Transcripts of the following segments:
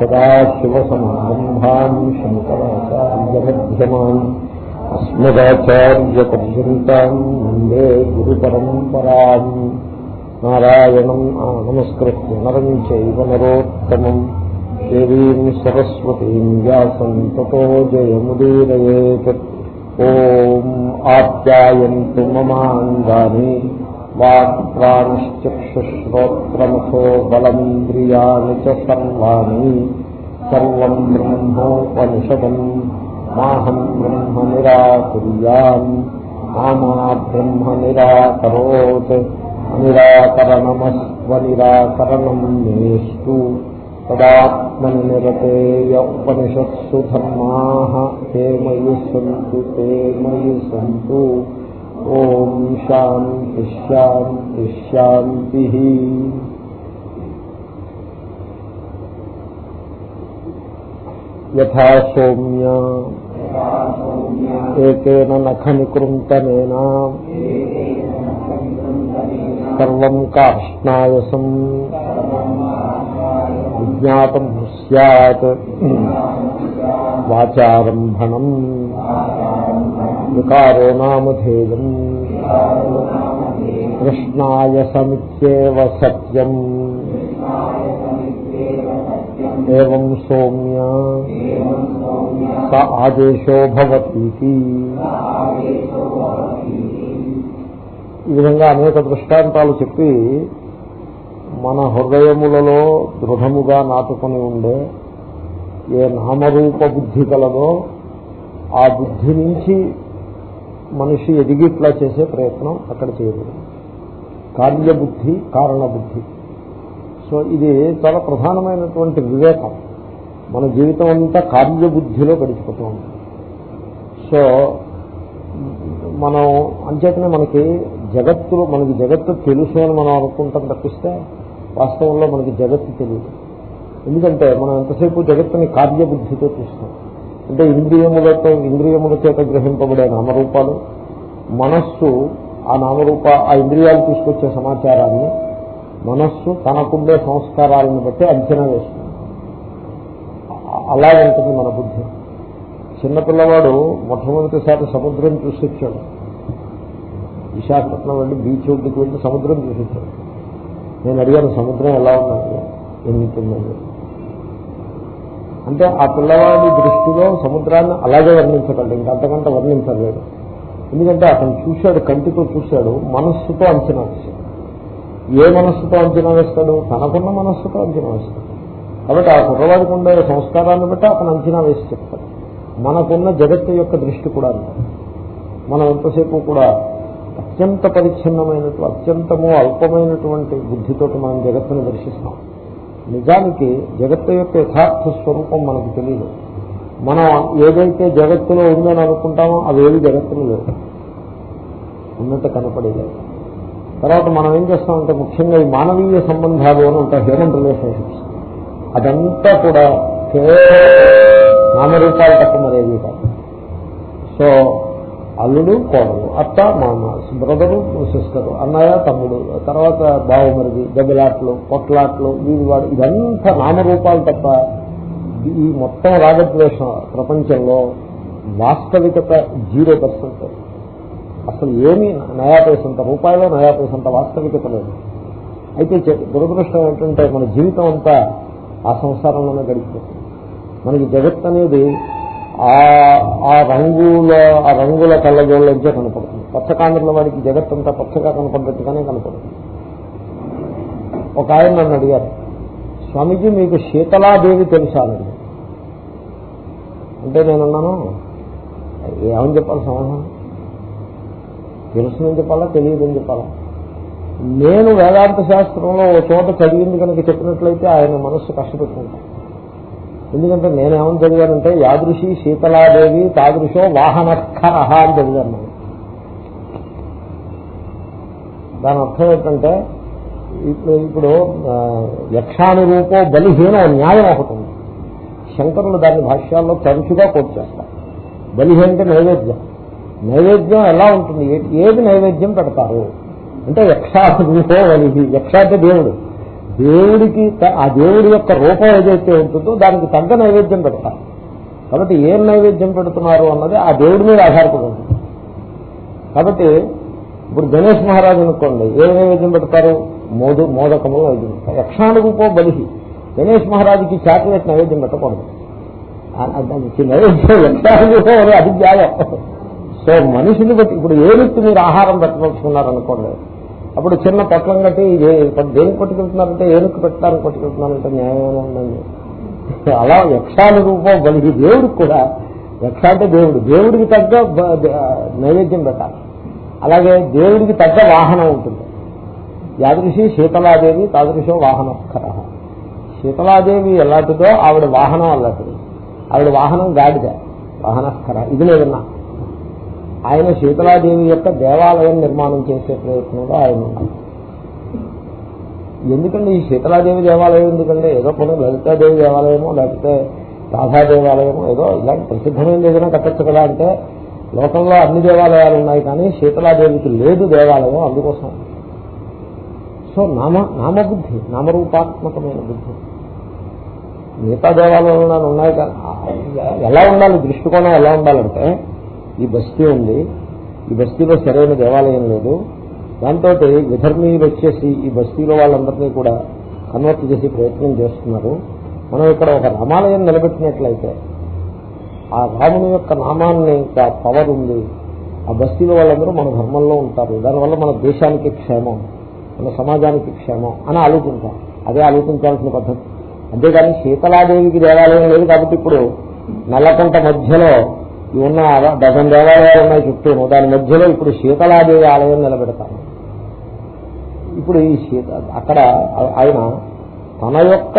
సదాశివసమారంభాన్ శంకరాచార్యమ్యమాన్ అస్మదాచార్యపర్యంతం వందే గురు పరంపరా నారాయణం నమస్కృత్య నరం చైవ నరోత్తమం. దేవీం సరస్వతీం వ్యాసం తతో జయముదీరయేత్ ఓం ఆప్యాయంతు మమాంగాని వాక్ప్రాణశ్చక్షుశ్రోత్రమథో చ సర్వాణి సర్వం బ్రహ్మోపనిషదం మాహం బ్రహ్మ నిరాకుర్యాం మామా బ్రహ్మ నిరాకరోత్ నిరాకరణమస్వ నిరాకరణం మేస్తు తదాత్మనిరతేయ ఉపనిషత్సు ధర్మా తే మయి సంతు తే సంతు ఓం శాంతి శాంతి శాంతి యథా సౌమ్య ఏకేన నఖ నికృంతనేన సర్వం కాష్ణాయసం. విజ్ఞాతం సత్ వాచారంభణం. వికారో నామధేయం. కృష్ణాయసమిత్యేవ సత్యం. ఏం సౌమ్య స ఆదేశో భవతీతి ఈ విధంగా అనేక దృష్టాంతాలు చెప్పి మన హృదయములలో దృఢముగా నాటుకొని ఉండే ఏ నామరూప బుద్ధి కలదో ఆ బుద్ధి నుంచి మనిషి ఎదిగిట్లా చేసే ప్రయత్నం అక్కడ చేయబడింది కార్యబుద్ధి కారణబుద్ధి. సో ఇది చాలా ప్రధానమైనటువంటి వివేకం. మన జీవితం అంతా కార్యబుద్ధిలో గడిచిపోతూ ఉంటుంది సో మనం అంచేతనే మనకి జగత్తులో మనకి జగత్తు తెలుసు అని మనం అనుకుంటాం తప్పిస్తే వాస్తవంలో మనకి జగత్తు తెలియదు. ఎందుకంటే మనం ఎంతసేపు జగత్తుని కార్యబుద్ధితో చూస్తాం. అంటే ఇంద్రియములతో ఇంద్రియముల చేత గ్రహింపబడే నామరూపాలు మనస్సు ఆ నామరూప ఆ ఇంద్రియాలు తీసుకొచ్చే సమాచారాన్ని మనస్సు తనకుండే సంస్కారాలను బట్టి అంచనా వేస్తుంది. అలా ఉంటుంది మన బుద్ధి. చిన్నపిల్లవాడు మొట్టమొదటిసారి సముద్రం చూసి వచ్చాడు విశాఖపట్నం వెళ్ళి బీచ్ ఒడ్డుకు వెళ్ళి సముద్రం చూసి వచ్చాడు నేను అడిగాను సముద్రం ఎలా ఉన్నది ఎందుకుందండి అంటే ఆ పిల్లవాడి దృష్టిలో సముద్రాన్ని అలాగే వర్ణించగలడు ఇంకంతకంటే వర్ణించలేదు. వర్ణించలేడు ఎందుకంటే అతను చూశాడు కంటితో చూశాడు మనస్సుతో అంచనా వేశాడు. ఏ మనస్సుతో అంచనా వేస్తాడు తనకున్న మనస్సుతో అంచనా వేస్తాడు. కాబట్టి ఆ కుర్రవాడికి ఉండే సంస్కారాన్ని బట్టి అతను అంచనా వేసి చెప్తాడు. మనకున్న జగత్తు యొక్క దృష్టి కూడా మనం ఎంతసేపు కూడా అత్యంత పరిచ్ఛిన్నమైనటువంటి అత్యంతము అల్పమైనటువంటి బుద్ధితో మనం జగత్తును దర్శిస్తాం. నిజానికి జగత్తు యొక్క యథార్థ స్వరూపం మనకు తెలియదు మనం ఏదైతే జగత్తులో ఉందని అనుకుంటామో అవేవి జగత్తులు లేవు. ఉన్నట్టు కనపడేది తర్వాత మనం ఏం చేస్తామంటే ముఖ్యంగా ఈ మానవీయ సంబంధాలు అని ఉంటాయి హ్యూమన్ రిలేషన్షిప్స్ అదంతా కూడా కేవలం నామరూపాలు తప్ప మరేవి కాదు. సో అల్లుడు కోడలు అత్త మామ బ్రదరు సిస్టరు అన్నయ్య తమ్ముడు తర్వాత బావమరిది దెబ్బలాట్లు పొట్లాట్లు వీడి వాడు ఇదంతా నామరూపాలు తప్ప ఈ మొత్తం రాగద్వేష ప్రపంచంలో వాస్తవికత జీరో పర్సెంట్. అసలు ఏమీ నయా పైసంత రూపాయలో నయా పైసంత వాస్తవికత లేదు. అయితే దురదృష్టం ఏంటంటే మన జీవితం అంతా ఆ సంసారంలోనే గడిచిపోతుంది. మనకి జగత్ అనేది ఆ రంగుల ఆ రంగుల కళ్ళజోళ్ళంచే కనపడుతుంది. పచ్చకాండ్రుల వాడికి జగత్ అంతా పచ్చగా కనపడ్డట్టుగానే కనపడుతుంది. ఒక ఆయన నన్ను అడిగారు స్వామీజీ మీకు శీతలాదేవి తెలుసా? అంటే నేనున్నాను ఏమని చెప్పాలి సమాధానం? తెలుసునని చెప్పాలా? తెలియదని చెప్పాలా? నేను వేదాంత శాస్త్రంలో ఓ చోట చదివింది కనుక చెప్పినట్లయితే ఆయన మనస్సు కష్టపెట్టుకుంటాను ఎందుకంటే నేనేమని చదివానంటే యాదృశి శీతలాదేవి తాదృశో వాహనస్థర అని చదివాను నేను. దాని అర్థం ఏంటంటే ఇప్పుడు ఇప్పుడు యక్షాను బలిహీన న్యాయం ఒకటి ఉంది. శంకరులు దాని భాష్యాల్లో తరచుగా కోట్ చేస్తారు. బలిహీన అంటే నైవేద్యం. నైవేద్యం ఎలా ఉంటుంది? ఏది నైవేద్యం పెడతారు? అంటే యక్షాను బలిహి యక్ష అంటే దేవుడు. దేవుడికి ఆ దేవుడి యొక్క రూపం ఏదైతే ఉంటుందో దానికి తగ్గ నైవేద్యం పెడతారు. కాబట్టి ఏం నైవేద్యం పెడుతున్నారు అన్నది ఆ దేవుడి మీద ఆధారపడి ఉంటుంది. కాబట్టి ఇప్పుడు గణేష్ మహారాజు అనుకోండి ఏ నైవేద్యం పెడతారు? మోదు మోదకము నైవేద్యం పెడతారు. యక్షానురూపో బలిహి. గణేష్ మహారాజుకి చాక్లెట్ నైవేద్యం పెట్టకూడదు. నైవేద్యం యక్షానురూపం అది న్యాయం సో మనిషిని బట్టి ఇప్పుడు ఏనుక్కి మీరు ఆహారం పెట్టదలుచుకున్నారనుకోండి అప్పుడు చిన్న పొట్లం కట్టి దేనికి పట్టుకెళ్తున్నారంటే ఏనుక్కు పెట్టడానికి పట్టుకెళ్తున్నారంటే న్యాయమైన ఉందండి. అలా యక్షాల రూపం బలిహి దేవుడికి కూడా యక్ష అంటే దేవుడు దేవుడికి తగ్గ నైవేద్యం పెట్టాలి. అలాగే దేవుడికి తగ్గ వాహనం ఉంటుంది. యాదృశి శీతలాదేవి తాదృశో వాహనస్కర శీతలాదేవి ఎలాంటిదో ఆవిడ వాహనం అలాంటిది ఆవిడ వాహనం గాడిద వాహనస్కర ఇది లేదన్నా ఆయన శీతలాదేవి యొక్క దేవాలయం నిర్మాణం చేసే ప్రయత్నంలో ఆయన ఉన్నారు. ఎందుకండి ఈ శీతలాదేవి దేవాలయం ఎందుకంటే ఏదో కొన్ని లలితాదేవి దేవాలయమో లేకపోతే రాధా దేవాలయము ఏదో ఇలాంటి ప్రసిద్ధమైన ఏదైనా కట్టచ్చు కదా అంటే లోకంలో అన్ని దేవాలయాలు ఉన్నాయి కానీ శీతలాదేవికి లేదు దేవాలయం అందుకోసం. సో నామ నామబుద్ధి నామరూపాత్మకమైన బుద్ధి. మిగతా దేవాలయాలు ఉన్నాయి కానీ ఎలా ఉండాలి? దృష్టికోణం ఎలా ఉండాలంటే ఈ బస్తీ ఉంది. ఈ బస్తీలో సరైన దేవాలయం లేదు. దాంతో విధర్మీయులు వచ్చేసి ఈ బస్తీలో వాళ్ళందరినీ కూడా కన్వర్ట్ చేసే ప్రయత్నం చేస్తున్నారు. మనం ఇక్కడ ఒక రామాలయం నిలబెట్టినట్లయితే ఆ రాముని యొక్క నామాన్ని ఇంకా పవర్ ఉంది. ఆ బస్తీలో వాళ్ళందరూ మన ధర్మంలో ఉంటారు. దానివల్ల మన దేశానికి క్షేమం మన సమాజానికి క్షేమం అని ఆలోచించాం అదే ఆలోచించాల్సిన పద్ధతి. అంతేగాని శీతలాదేవికి దేవాలయం లేదు కాబట్టి ఇప్పుడు నల్లకుంట మధ్యలో ఉన్న డజన్ దేవాలయాలు ఉన్నాయి చుట్టూను. దాని మధ్యలో ఇప్పుడు శీతలాదేవి ఆలయం నిలబెడతాను ఇప్పుడు ఈ శీత అక్కడ ఆయన తన యొక్క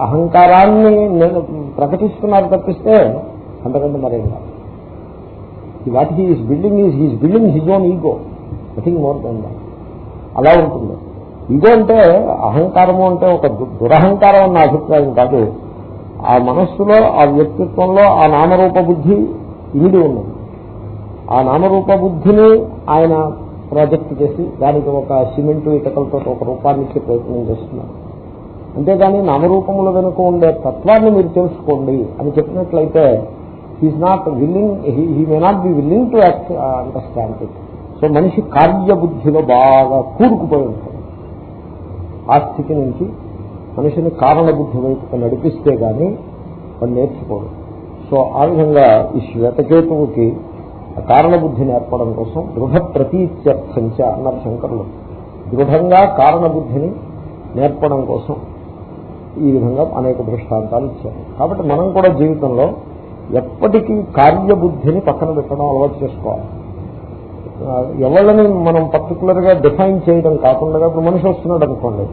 అహంకారాన్ని నేను ప్రకటిస్తున్నారు తప్పిస్తే అంతకంటే మరేం కాదు. What he is building is he's building his own ego. Nothing more than that. అలా ఉంటుంది. ఈగో అంటే అహంకారము అంటే ఒక దు- దురహంకారం అన్న అభిప్రాయం కాదు. ఆ మనస్సులో ఆ వ్యక్తిత్వంలో ఆ నామరూప బుద్ధి ఇమిడి ఉన్నది. ఆ నామరూప బుద్ధిని ఆయన ప్రాజెక్ట్ చేసి దానికి ఒక సిమెంటు ఇటకలతో ఒక రూపాన్ని ఇచ్చే ప్రయత్నం చేస్తున్నారు. అంతేగాని నామరూపముల వెనుక ఉండే తత్వాన్ని మీరు తెలుసుకోండి అని చెప్పినట్లయితే he is not willing he may not be willing to understand it so మనిషి కార్యబుద్ధిలో బాగా కూరుకుపోయి ఉంటాడు. ఆ స్థితి నుంచి మనిషిని కారణబుద్ధి వైపు నడిపిస్తే గాని వాడు నేర్చుకోడు. సో ఆ విధంగా ఈ శ్వేతకేతువుకి కారణబుద్ధిని ఏర్పడడం నేర్పడం కోసం దృఢ ప్రతీత్యర్థంచ అన్నారు శంకరులు. దృఢంగా కారణబుద్ధిని నేర్పడం కోసం ఈ విధంగా అనేక దృష్టాంతాలు ఇచ్చారు. కాబట్టి మనం కూడా జీవితంలో ఎప్పటికీ కార్యబుద్ధిని పక్కన పెట్టడం అలవాటు చేసుకోవాలి. ఎవళ్ళని మనం పర్టికులర్గా డిఫైన్ చేయడం కాకుండా ఇప్పుడు మనిషి వస్తున్నాడు అనుకోండి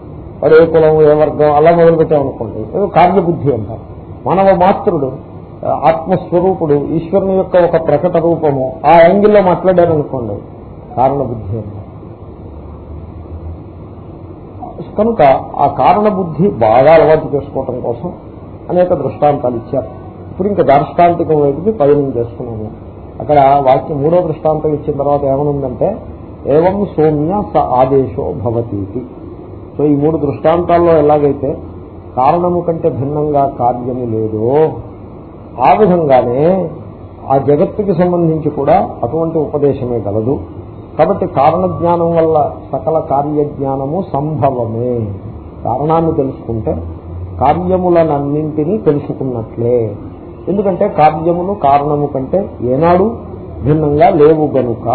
వాడు ఏ కులం ఏ వర్గం అలా మొదలు అనుకోండి. ఏదో కార్యబుద్ధి అంటారు. మానవ మాత్రుడు ఆత్మస్వరూపుడు ఈశ్వరుని యొక్క ఒక ప్రకట రూపము ఆ యాంగిల్లో మాట్లాడారు అనుకోండి కారణబుద్ధి అంటారు. కనుక ఆ కారణబుద్ధి బాగా అలవాటు చేసుకోవటం కోసం అనేక దృష్టాంతాలు ఇచ్చారు. ఇప్పుడు ఇంకా దార్ష్టాంతికం వైపుకి పయనం చేసుకున్నాము అక్కడ వాక్యం మూడో దృష్టాంతం ఇచ్చిన తర్వాత ఏమనుందంటే ఏవం సౌమ్య స ఆదేశో భవతీతి. సో ఈ మూడు దృష్టాంతాల్లో ఎలాగైతే కారణము కంటే భిన్నంగా కార్యము లేదో ఆ విధంగానే ఆ జగత్తుకి సంబంధించి కూడా అటువంటి ఉపదేశమే గలదు. కాబట్టి కారణ జ్ఞానం వల్ల సకల కార్యజ్ఞానము సంభవమే. కారణాన్ని తెలుసుకుంటే కార్యములనన్నింటినీ తెలుసుకున్నట్లే. ఎందుకంటే కార్యములు కారణము కంటే ఏనాడు భిన్నంగా లేవు గనుక.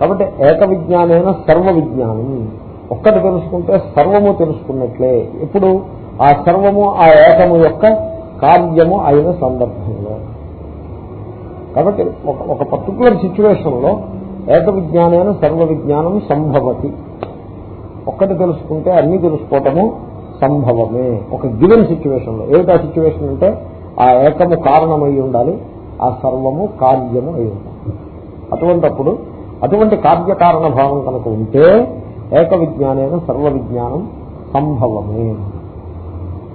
కాబట్టి ఏక విజ్ఞానైన సర్వ విజ్ఞానం ఒక్కటి తెలుసుకుంటే సర్వము తెలుసుకున్నట్లే. ఇప్పుడు ఆ సర్వము ఆ ఏకము యొక్క కార్యము అయిన సందర్భంలో. కాబట్టి ఒక పర్టికులర్ సిచ్యువేషన్లో ఏక విజ్ఞానైన సర్వ విజ్ఞానం సంభవతి. ఒక్కటి తెలుసుకుంటే అన్ని తెలుసుకోవటము సంభవమే. ఒక గివెన్ సిచ్యువేషన్లో. ఏమిటా సిచ్యువేషన్ అంటే? ఆ ఏకము కారణమై ఉండాలి ఆ సర్వము కార్యము అయి ఉండాలి. అటువంటప్పుడు అటువంటి కార్యకారణ భావం కనుక ఉంటే ఏక విజ్ఞానైన సర్వ విజ్ఞానం సంభవమే.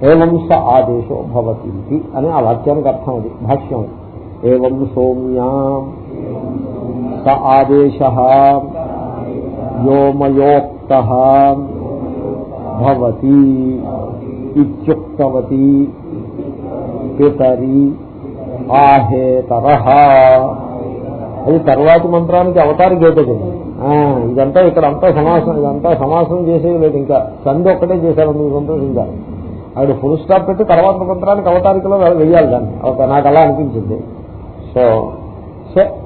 ఏవం స ఆదేశో భవతి ఇది అని ఆ వాక్యానికి అర్థం అది భాష్యం ఏవం సోమ్యా స ఆదేశ వ్యోమయోక్త భవతి ఇత్యుక్తవతి పితరి ఆహేతర. అది తర్వాతి మంత్రానికి అవతారి గీతది ఇదంతా ఇక్కడ అంతా సమాసం ఇదంతా సమాసం చేసేది లేదు. ఇంకా సంధి ఒక్కటే చేశారు మీరు సంతోషించాలి ఆవిడ ఫుల్ స్టాప్ పెట్టి తర్వాత మంత్రానికి అవతారికలో వెయ్యాలి దాన్ని. ఒక నాకు అలా అనిపించింది. సో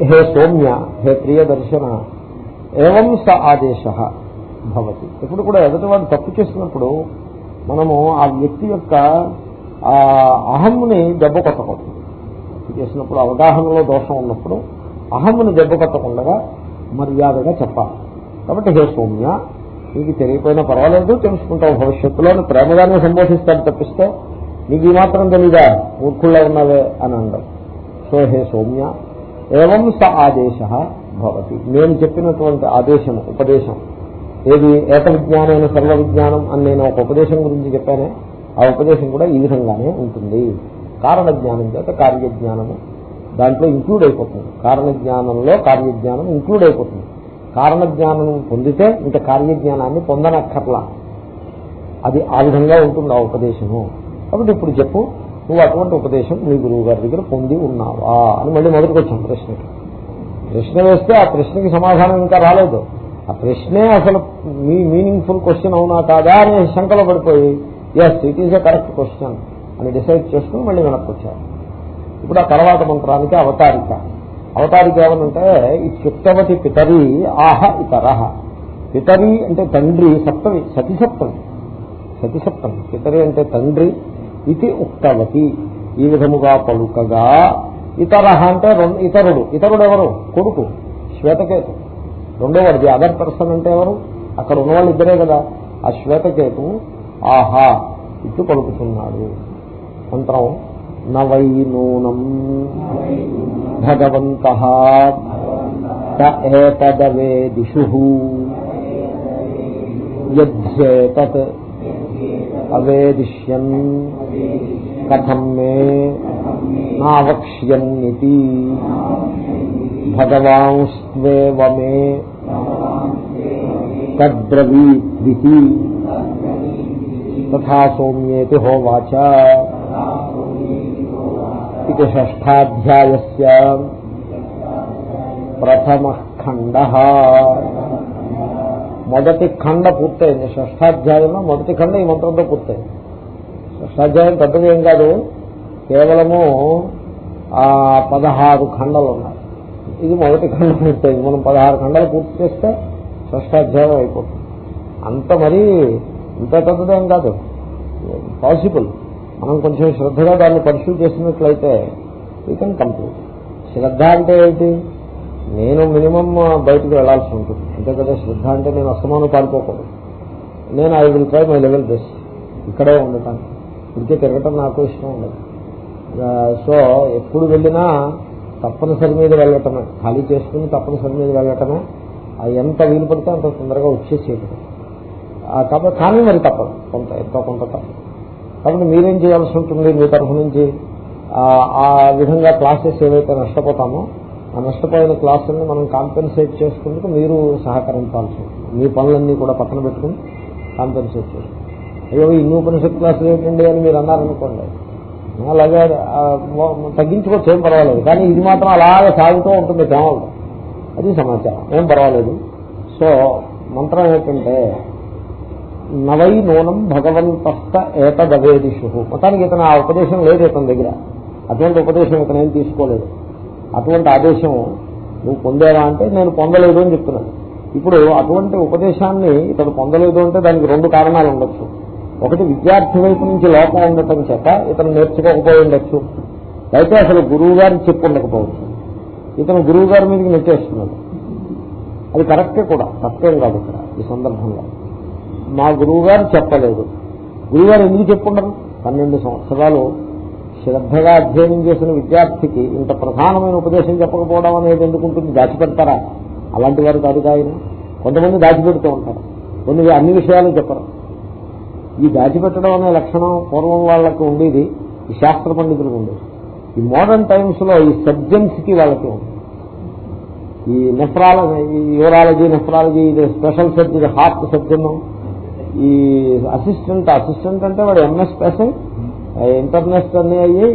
హే సౌమ్య హే ప్రియ దర్శన ఏవం స ఆదేశ భవతి. ఇప్పుడు కూడా ఎదుటివాడు తప్పు చేసినప్పుడు మనము ఆ వ్యక్తి యొక్క అహమ్ముని దెబ్బ కొట్టకూడదు. తప్పు చేసినప్పుడు అవగాహనలో దోషం ఉన్నప్పుడు అహమ్ముని దెబ్బ కొట్టకుండా మర్యాదగా చెప్పాలి. కాబట్టి హే సౌమ్య నీకు తెలియకపోయినా పర్వాలేదు తెలుసుకుంటావు భవిష్యత్తులో ప్రేమగానే సంబోధిస్తాడు తప్పిస్తే నీకు ఈ మాత్రం తెలీదా? మూర్ఖుల్లో ఉన్నవే అని అండవు సో హే సౌమ్య ఏవం స ఆదేశ భవతి. నేను చెప్పినటువంటి ఆదేశం ఉపదేశం ఏది? ఏక విజ్ఞానమైన సర్వ విజ్ఞానం అని నేను ఒక ఉపదేశం గురించి చెప్పానే ఆ ఉపదేశం కూడా ఈ విధంగానే ఉంటుంది. కారణ జ్ఞానం చేత కార్యజ్ఞానము దాంట్లో ఇంక్లూడ్ అయిపోతుంది. కారణ జ్ఞానంలో కార్యజ్ఞానం ఇంక్లూడ్ అయిపోతుంది. కారణ జ్ఞానం పొందితే ఇంకా కార్యజ్ఞానాన్ని పొందనక్కర్లా. అది ఆ విధంగా ఉంటుంది ఆ ఉపదేశము? కాబట్టి ఇప్పుడు చెప్పు నువ్వు అటువంటి ఉపదేశం నీ గురువు గారి దగ్గర పొంది ఉన్నావా? అని మళ్ళీ మొదటికి వచ్చాం ప్రశ్నకి. ప్రశ్న వేస్తే ఆ ప్రశ్నకి సమాధానం ఇంకా రాలేదు. ఆ ప్రశ్నే అసలు మీ మీనింగ్ఫుల్ క్వశ్చన్ అవునా కాదా అని శంకలో పడిపోయి yes it is a correct question అని డిసైడ్ చేసుకుని మళ్ళీ వెనక్కి వచ్చారు. ఇప్పుడు ఆ తర్వాత మంత్రానికి అవతారిక. అవతారిక ఏమనంటే ఈ చిత్తవతి పితరి ఆహ ఇతర. పితరి అంటే తండ్రి సప్తమి సతిసప్తమి. సతిసప్తమి. పితరి అంటే తండ్రి ఇది ఉక్తవతి. ఈ విధముగా పలుకగా ఇతర అంటే ఇతరుడు. ఇతరుడు ఎవరు? కొడుకు. శ్వేతకేతు. రెండో వాడిది అదర్ పర్సన్ అంటే ఎవరు? అక్కడ ఉన్నవాళ్ళు ఇద్దరే కదా. ఆ శ్వేతకేతు ఆహా ఇటు పలుకుతున్నాడు. మంత్రం నవై నూనం భగవంత ఏతదవేదిషు. యద్ధేతత్ అవేదిష్యన్ కథం మే నావక్ష్యన్నితి. భగవాంస్వేవ మే తద్బ్రవీద్వితి. తథా సౌమ్యేతి హోవాచ ఇది షష్టాధ్యాయ ప్రథమ ఖండ మొదటి ఖండ పూర్తయింది. షష్టాధ్యాయంలో మొదటి ఖండ ఈ మంత్రంతో పూర్తయింది. షష్టాధ్యాయం పెద్దది ఏం కాదు. కేవలము ఆ పదహారు ఖండలు ఉన్నాయి. ఇది మొదటి ఖండ పూర్తయింది. మనం పదహారు ఖండలు పూర్తి చేస్తే షష్టాధ్యాయం అయిపోతుంది. అంత మరీ ఇంత పెద్దదేం కాదు. పాసిబుల్. మనం కొంచెం శ్రద్ధగా దాన్ని పరిశీలి చేసినట్లయితే వీ కెన్ కంప్లీట్ శ్రద్ధ అంటే ఏంటి? నేను మినిమం బయటకు వెళ్ళాల్సి ఉంటుంది. అంతే కదా? శ్రద్ధ అంటే నేను అస్తమానం పారిపోకూడదు. నేను I will try my level best ఇక్కడే ఉండటానికి. ఇదికే తిరగటం నాకు ఇష్టం ఉండదు. సో ఎప్పుడు వెళ్ళినా తప్పనిసరి మీద వెళ్ళటమే. ఖాళీ చేసుకుని తప్పనిసరి మీద వెళ్ళటమే. ఎంత వీలు పడితే అంత తొందరగా వచ్చేసేది. కాబట్టి కానీ మరి తప్పదు. కొంత ఎంతో కొంత తప్పదు. కాబట్టి మీరేం చేయాల్సి ఉంటుంది? మీ తరఫు నుంచి ఆ విధంగా క్లాసెస్ ఏవైతే నష్టపోతామో ఆ నష్టపోయిన క్లాసుల్ని మనం కాంపెన్సేట్ చేసుకుంటూ మీరు సహకరించాల్సి ఉంటుంది. మీ పనులన్నీ కూడా పక్కన పెట్టుకుని కాంపెన్సేట్ చేసుకుంటాం అయ్యో ఇన్ని ఉపనిషత్ క్లాసులు ఏంటండి అని మీరు అన్నారనుకోండి. అలాగే తగ్గించుకోవచ్చు ఏం పర్వాలేదు. కానీ ఇది మాత్రం అలాగే సాగుతూ ఉంటుంది. కేవలం అది సమాచారం. ఏం పర్వాలేదు. సో మంత్రం ఏంటంటే నవై నూనం భగవంతస్థ ఏతదవేదిషు. మొత్తానికి ఇతను ఆ ఉపదేశం లేదు ఇతని దగ్గర. అటువంటి ఉపదేశం ఇతను ఏం తీసుకోలేదు. అటువంటి ఆదేశం నువ్వు పొందేవా అంటే నేను పొందలేదు అని చెప్తున్నాను. ఇప్పుడు అటువంటి ఉపదేశాన్ని ఇతను పొందలేదు అంటే దానికి రెండు కారణాలు ఉండొచ్చు. ఒకటి విద్యార్థి వైపు నుంచి లోపం ఉండటం చేత ఇతను నేర్చుకోకపోయి ఉండొచ్చు. అయితే అసలు గురువు గారిని చెప్పు ఉండకపోవచ్చు. ఇతను గురువు గారి మీదకి నెట్టేస్తున్నాడు. అది కరెక్టే కూడా. తప్పేం కాదు ఇక్కడ ఈ సందర్భంలో. మా గురువు గారు చెప్పలేదు. గురువుగారు ఎందుకు చెప్పుండరు? పన్నెండు సంవత్సరాలు శ్రద్ధగా అధ్యయనం చేసిన విద్యార్థికి ఇంత ప్రధానమైన ఉపదేశం చెప్పకపోవడం అనేది ఎందుకుంటుంది? దాచిపెడతారా? అలాంటి వారు కాదు ఆయన. కొంతమంది దాచిపెడుతూ ఉంటారు. కొన్ని అన్ని విషయాలు చెప్పరు. ఈ దాచిపెట్టడం అనే లక్షణం పూర్వం వాళ్ళకి ఉండేది. ఈ శాస్త్ర పండితులకు ఉండేది. ఈ మోడర్న్ టైమ్స్లో ఈ సర్జన్స్కి వాళ్ళకి ఉంది ఈ నెఫ్రాలజీ ఈ యూరాలజీ నెఫ్రాలజీ ఇది స్పెషల్ సర్జరీ హార్ట్ సర్జన్ ఈ అసిస్టెంట్ అసిస్టెంట్ అంటే వాడు ఎంఎస్ పాస్ ఇంటర్నెట్ అన్ని అయ్యి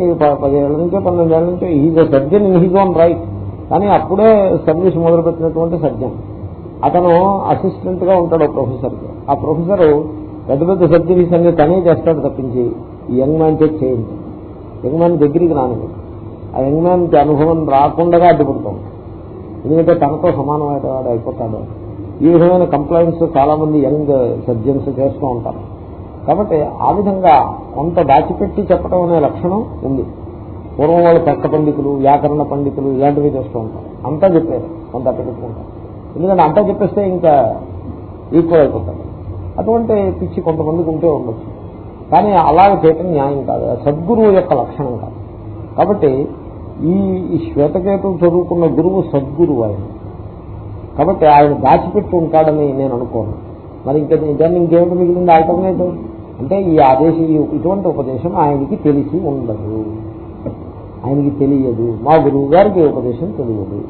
పదిహేళ్ళ నుంచో పన్నెండేళ్ళ నుంచో he's surgeon in his own right కానీ అప్పుడే సర్వీస్ మొదలుపెట్టినటువంటి సర్జన్ అతను అసిస్టెంట్గా ఉంటాడు ప్రొఫెసర్కి ఆ ప్రొఫెసర్ పెద్ద పెద్ద సర్జరీస్ అన్ని తనే చేస్తాడు తప్పించి ఈ యంగ్ మ్యాన్ చేసి చేయండి యంగ్ మ్యాన్ దగ్గరికి రాను ఆ యంగ్ మ్యాన్కి అనుభవం రాకుండా అడ్డుపడుతుంది ఎందుకంటే తనతో సమానమైన వాడు అయిపోతాడు. ఈ విధమైన కంప్లైంట్స్ చాలా మంది యంగ్ సర్జన్స్ చేస్తూ ఉంటారు. కాబట్టి ఆ విధంగా కొంత దాచిపెట్టి చెప్పడం అనే లక్షణం ఉంది. పూర్వం వాళ్ళు తర్క పండితులు వ్యాకరణ పండితులు ఇలాంటివి చేస్తూ ఉంటారు. అంతా చెప్పారు. కొంత పెట్టుకుంటారు ఎందుకంటే అంతా చెప్పేస్తే ఇంకా ఈక్వల్ అయిపోతారు. అటువంటి పిచ్చి కొంతమందికి ఉంటే ఉండొచ్చు. కానీ అలాగ చేయటం న్యాయం కాదు. సద్గురువు యొక్క లక్షణం కాదు. కాబట్టి ఈ ఈ చదువుకున్న గురువు సద్గురువు ఆయన. కాబట్టి ఆయన దాచిపెట్టి ఉంటాడని నేను అనుకోను. మరి ఇంకా దాన్ని ఇంకేమిటి మిగిలింది? ఆల్టర్నేటివ్? అంటే ఈ ఆదేశం ఇటువంటి ఉపదేశం ఆయనకి తెలిసి ఉండదు. ఆయనకి తెలియదు. మా గురువు గారికి ఉపదేశం తెలియదు.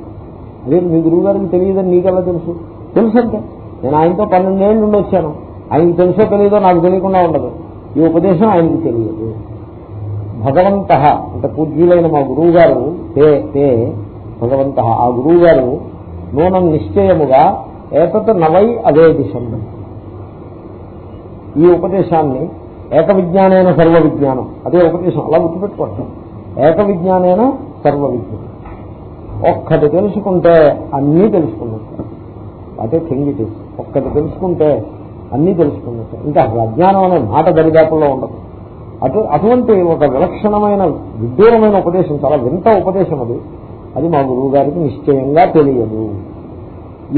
అదే మీ గురువు గారికి తెలియదని నీకెలా తెలుసు? తెలుసు అంటే నేను ఆయనతో పన్నెండేళ్ళు నుండి వచ్చాను. ఆయనకి తెలుసో తెలియదో నాకు తెలియకుండా ఉండదు. ఈ ఉపదేశం ఆయనకి తెలియదు. భగవంత అంటే పూజ్యులైన మా గురువు గారు తే తే భగవంత ఆ గురువు గారు నూనె నిశ్చయముగా ఏతత్ నవై అదే దిశం ఈ ఉపదేశాన్ని ఏక విజ్ఞానైన సర్వ విజ్ఞానం అదే ఉపదేశం. అలా గుర్తుపెట్టుకోండి. ఏక విజ్ఞానైన సర్వ విజ్ఞానం ఒక్కటి తెలుసుకుంటే అన్నీ తెలుసుకున్నట్టు. అదే థింగ్ ఇట్ ఒక్కటి తెలుసుకుంటే అన్నీ తెలుసుకున్నట్టు. ఇంకా అజ్ఞానం అనే మాట దరిదాపుల్లో ఉండదు. అటు అటువంటి ఒక విలక్షణమైన విదూరమైన ఉపదేశం చాలా వింత ఉపదేశం అది. అది మా గురువు గారికి నిశ్చయంగా తెలియదు.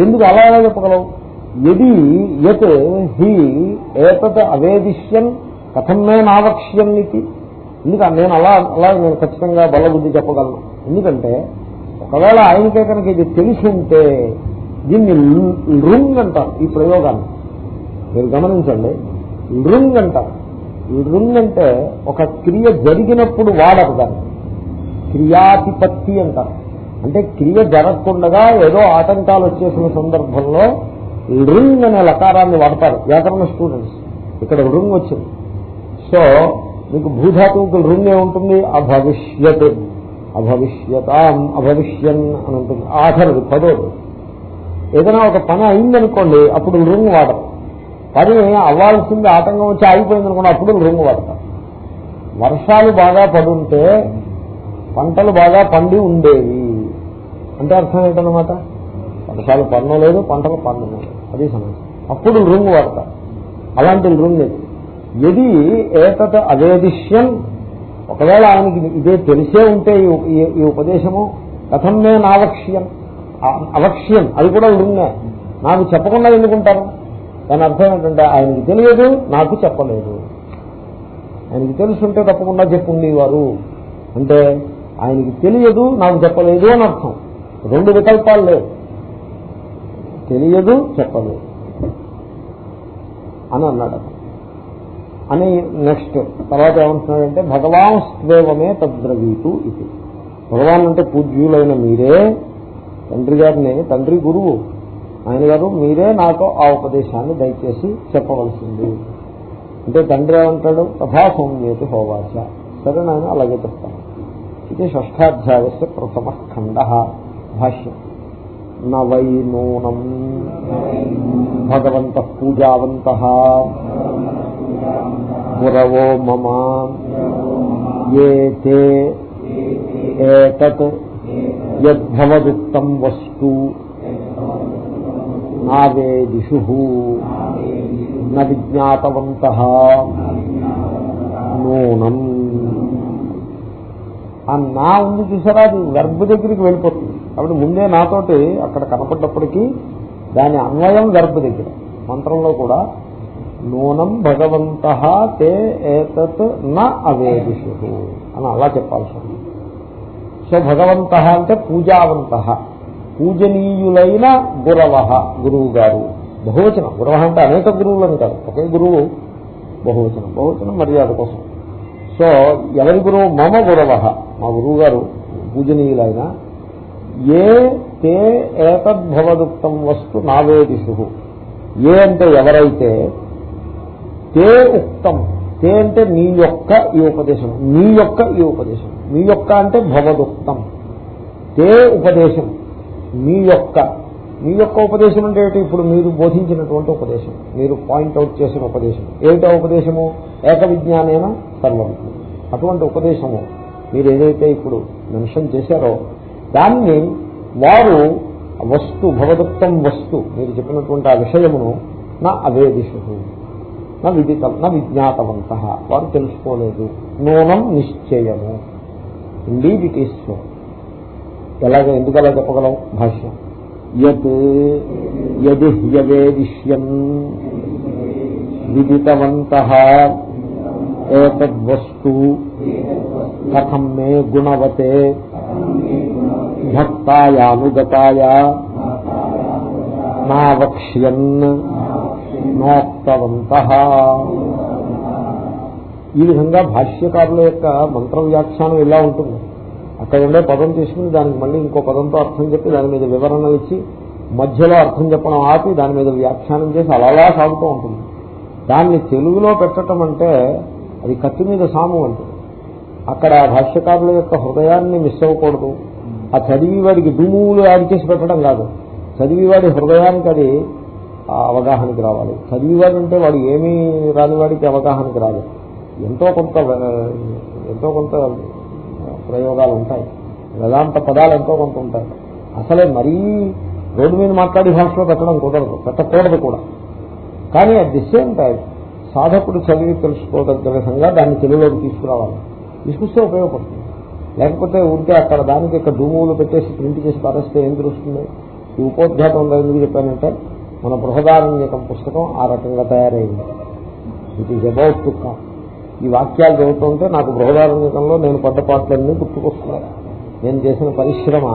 ఎందుకు అలా ఎలా చెప్పగలవు ఎది యత్ హి ఏతత్ అవేదిష్యన్ కథం మే నావక్ష్యం ఇది. ఎందుకంటే నేను అలా అలా నేను ఖచ్చితంగా బలబుద్ధి చెప్పగలను? ఎందుకంటే ఒకవేళ ఆయనకే కనుక ఇది తెలిసి ఉంటే దీన్ని రుంగ్ అంటారు ఈ ప్రయోగాన్ని. మీరు గమనించండి. రుంగ్ అంటారు. రుంగ్ అంటే ఒక క్రియ జరిగినప్పుడు వాడరు దాన్ని. క్రియాధిపత్తి అంటారు. అంటే క్రియ జరగకుండా ఏదో ఆటంకాలు వచ్చేసిన సందర్భంలో రింగ్ అనే లకారాన్ని వాడతారు. వ్యాకరణ స్టూడెంట్స్ ఇక్కడ రుంగ్ వచ్చింది. సో మీకు భూధాతువుకి రుంగ్ ఏముంటుంది? అభవిష్యత్. అభవిష్యతాం అభవిష్యన్ అని ఉంటుంది. ఆఖరిది పదోది. ఏదైనా ఒక పని అయిందనుకోండి అప్పుడు రుంగ్ వాడరు. పని అవ్వాల్సింది ఆటంకం వచ్చి ఆగిపోయింది అనుకోండి అప్పుడు రుంగ్ వాడతారు. వర్షాలు బాగా పడుంటే పంటలు బాగా పండి ఉండేవి అంటే అర్థం ఏంటన్నమాట? పన్ను లేదు పంటలు పండలేదు అది సమస్య. అప్పుడు రుంగ్ వాడతారు. అలాంటి రుంగ్ ఇది. ఎది ఏతత్ అవేదిష్యం. ఒకవేళ ఆయనకి ఇదే తెలిసే ఉంటే ఈ ఈ- ఉపదేశము కథం నేను నావక్ష్యం. అవక్ష్యం. అది కూడా రుంగే నాకు చెప్పకుండా ఎందుకుంటారు? దాని అర్థం ఏంటంటే ఆయనకి తెలియదు నాకు చెప్పలేదు. ఆయనకి తెలుసుంటే తప్పకుండా చెప్పుండేవారు. అంటే ఆయనకి తెలియదు నాకు చెప్పలేదు అని అర్థం. రెండు వికల్పాలు లేవు. తెలియదు చెప్పలేదు అని అన్నాడు అని నెక్స్ట్ తర్వాత ఏమంటున్నాడంటే భగవాన్ స్వేవమే తద్రవీతు ఇది. భగవాన్ అంటే పూజ్యులైన మీరే. తండ్రి గారిని తండ్రి గురువు. ఆయన గారు మీరే నాకు ఆ ఉపదేశాన్ని దయచేసి చెప్పవలసింది. అంటే తండ్రి ఏమంటాడు తథా సౌమ్యేతి హోవాచ. సరే నాయన అలాగే చెప్తాను. ఇది షష్ఠాధ్యాయస్య ప్రథమ ఖండ. భాష్యం. నవై నూనం భగవంత పూజావంత. గురవో మమ. ఏ తే ఏతత్. యద్భవదుక్తం వస్తు. నావేదిషు. న విజ్ఞాతవంత. నూనం. ఆ నా ఉంది చూసారా అది వెర్బ్ దగ్గరికి వెళ్ళిపోతుంది. కాబట్టి ముందే నాతోటి అక్కడ కనపడ్డప్పటికీ దాని అన్వయం గర్భ దగ్గర. మంత్రంలో కూడా నూనం భగవంత తే ఏతత్ న అవేదిషు అని అలా చెప్పాల్సి ఉంది. సో భగవంత అంటే పూజావంత. పూజనీయులైన గురవ గురువు గారు బహువచనం. గురవ అంటే అనేక గురువులని కాదు. ఒకే గురువు బహువచనం. బహువచనం మర్యాద కోసం. సో ఎవరి గురువు? మమ గురవ మా గురువు గారు పూజనీయులైన ఏ తే ఏతద్భవదుక్తం వస్తు నావేదిషు ఏ అంటే ఎవరైతే తే ఉక్తం తే అంటే నీ యొక్క ఈ ఉపదేశం నీ యొక్క ఈ ఉపదేశం. నీ యొక్క అంటే భవదుక్తం. తే ఉపదేశం నీ యొక్క. మీ యొక్క ఉపదేశం అంటే ఇప్పుడు మీరు బోధించినటువంటి ఉపదేశం మీరు పాయింట్అవుట్ చేసిన ఉపదేశం. ఏమిటా ఉపదేశము? ఏక విజ్ఞానేన సర్వం అటువంటి ఉపదేశము మీరు ఏదైతే ఇప్పుడు మెన్షన్ చేశారో దాన్ని వారు వస్తు భగవదుక్తం వస్తు మీరు చెప్పినటువంటి ఆ విషయమును నా అవేదిషు నా విదిత నా విజ్ఞాతవంత. వారు తెలుసుకోలేదు. నూనం నిశ్చయము. ఇండీడ్ ఇట్ ఈస్ సో ఎలాగ ఎందుకు అలా చెప్పగలం? భాష్యం. యత్ యది హ్యవేదిష్యన్ విదితవంత ఏతద్వస్తు కథం మే గుణవతే భక్తాయానుగతాయ నావక్ష్యన్ నోక్తవంత. ఈ విధంగా భాష్యకారుల యొక్క మంత్ర వ్యాఖ్యానం ఇలా ఉంటుంది. అక్కడ ఉండే పదం తీసుకుని దానికి మళ్ళీ ఇంకో పదంతో అర్థం చెప్పి దాని మీద వివరణలు ఇచ్చి మధ్యలో అర్థం చెప్పడం ఆపి దాని మీద వ్యాఖ్యానం చేసి అలా సాగుతూ ఉంటుంది. దాన్ని తెలుగులో పెట్టడం అంటే అది కత్తి మీద సాము అంటే అక్కడ భాష్యకారుల యొక్క హృదయాన్ని మిస్ అవ్వకూడదు. ఆ చదివివాడికి దుమ్ములు యాడ్ చేసి పెట్టడం కాదు. చదివివాడి హృదయానికి అది అవగాహనకి రావాలి. చదివివాడు అంటే వాడు ఏమీ రానివాడికి అవగాహనకి రాదు. ఎంతో కొంత ఎంతో కొంత ప్రయోగాలు ఉంటాయి. వేదాంత పదాలు ఎంతో కొంత ఉంటాయి. అసలే మరీ రోడ్డు మీద మాట్లాడి భాషలో పెట్టడం కుదరదు. పెట్టకూడదు కూడా. కానీ అట్ ది సేమ్ టైం సాధకుడు చదివి తెలుసుకోదగ్గ విధంగా దాన్ని తెలుగులోకి తీసుకురావాలి. తీసుకొస్తే ఉపయోగపడుతుంది. లేకపోతే ఉంటే అక్కడ దానికి ఇక్కడ ధూములు పెట్టేసి ప్రింట్ చేసి పారేస్తే ఏం తెలుస్తుంది? ఈ ఉపోద్ఘాతం ఎందుకు చెప్పానంటే మన బృహదారణ్యకం పుస్తకం ఆ రకంగా తయారైంది. It is about to come ఈ వాక్యాలు చదువుతుంటే నాకు బృహదారణ్యకంలో నేను పడ్డ పాటలన్నీ గుర్తుకొస్తున్నాయి. నేను చేసిన పరిశ్రమ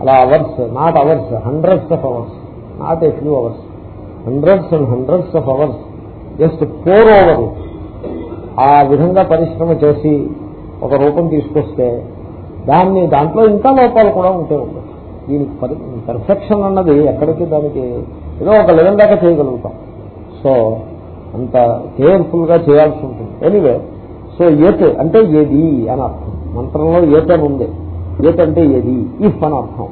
అలా hours not hours hundreds of hours not a few hours hundreds and hundreds of hours just four over ఆ విధంగా పరిశ్రమ చేసి ఒక రూపం తీసుకొస్తే దాన్ని దాంట్లో ఇంకా లోపాలు కూడా ఉంటే ఉంటాయి దీనికి పర్ఫెక్షన్ అన్నది ఎక్కడికి దానికి ఏదో ఒక లెవెల్ దాకా చేయగలుగుతాం. సో అంత కేర్ఫుల్గా చేయాల్సి ఉంటుంది. ఎనీవే సో ఏత్ అంటే ఏది అని అర్థం. మంత్రంలో ఏత్ అని ఉంది. ఏత్ అంటే ఏది? ఇఫ్ అని అర్థం.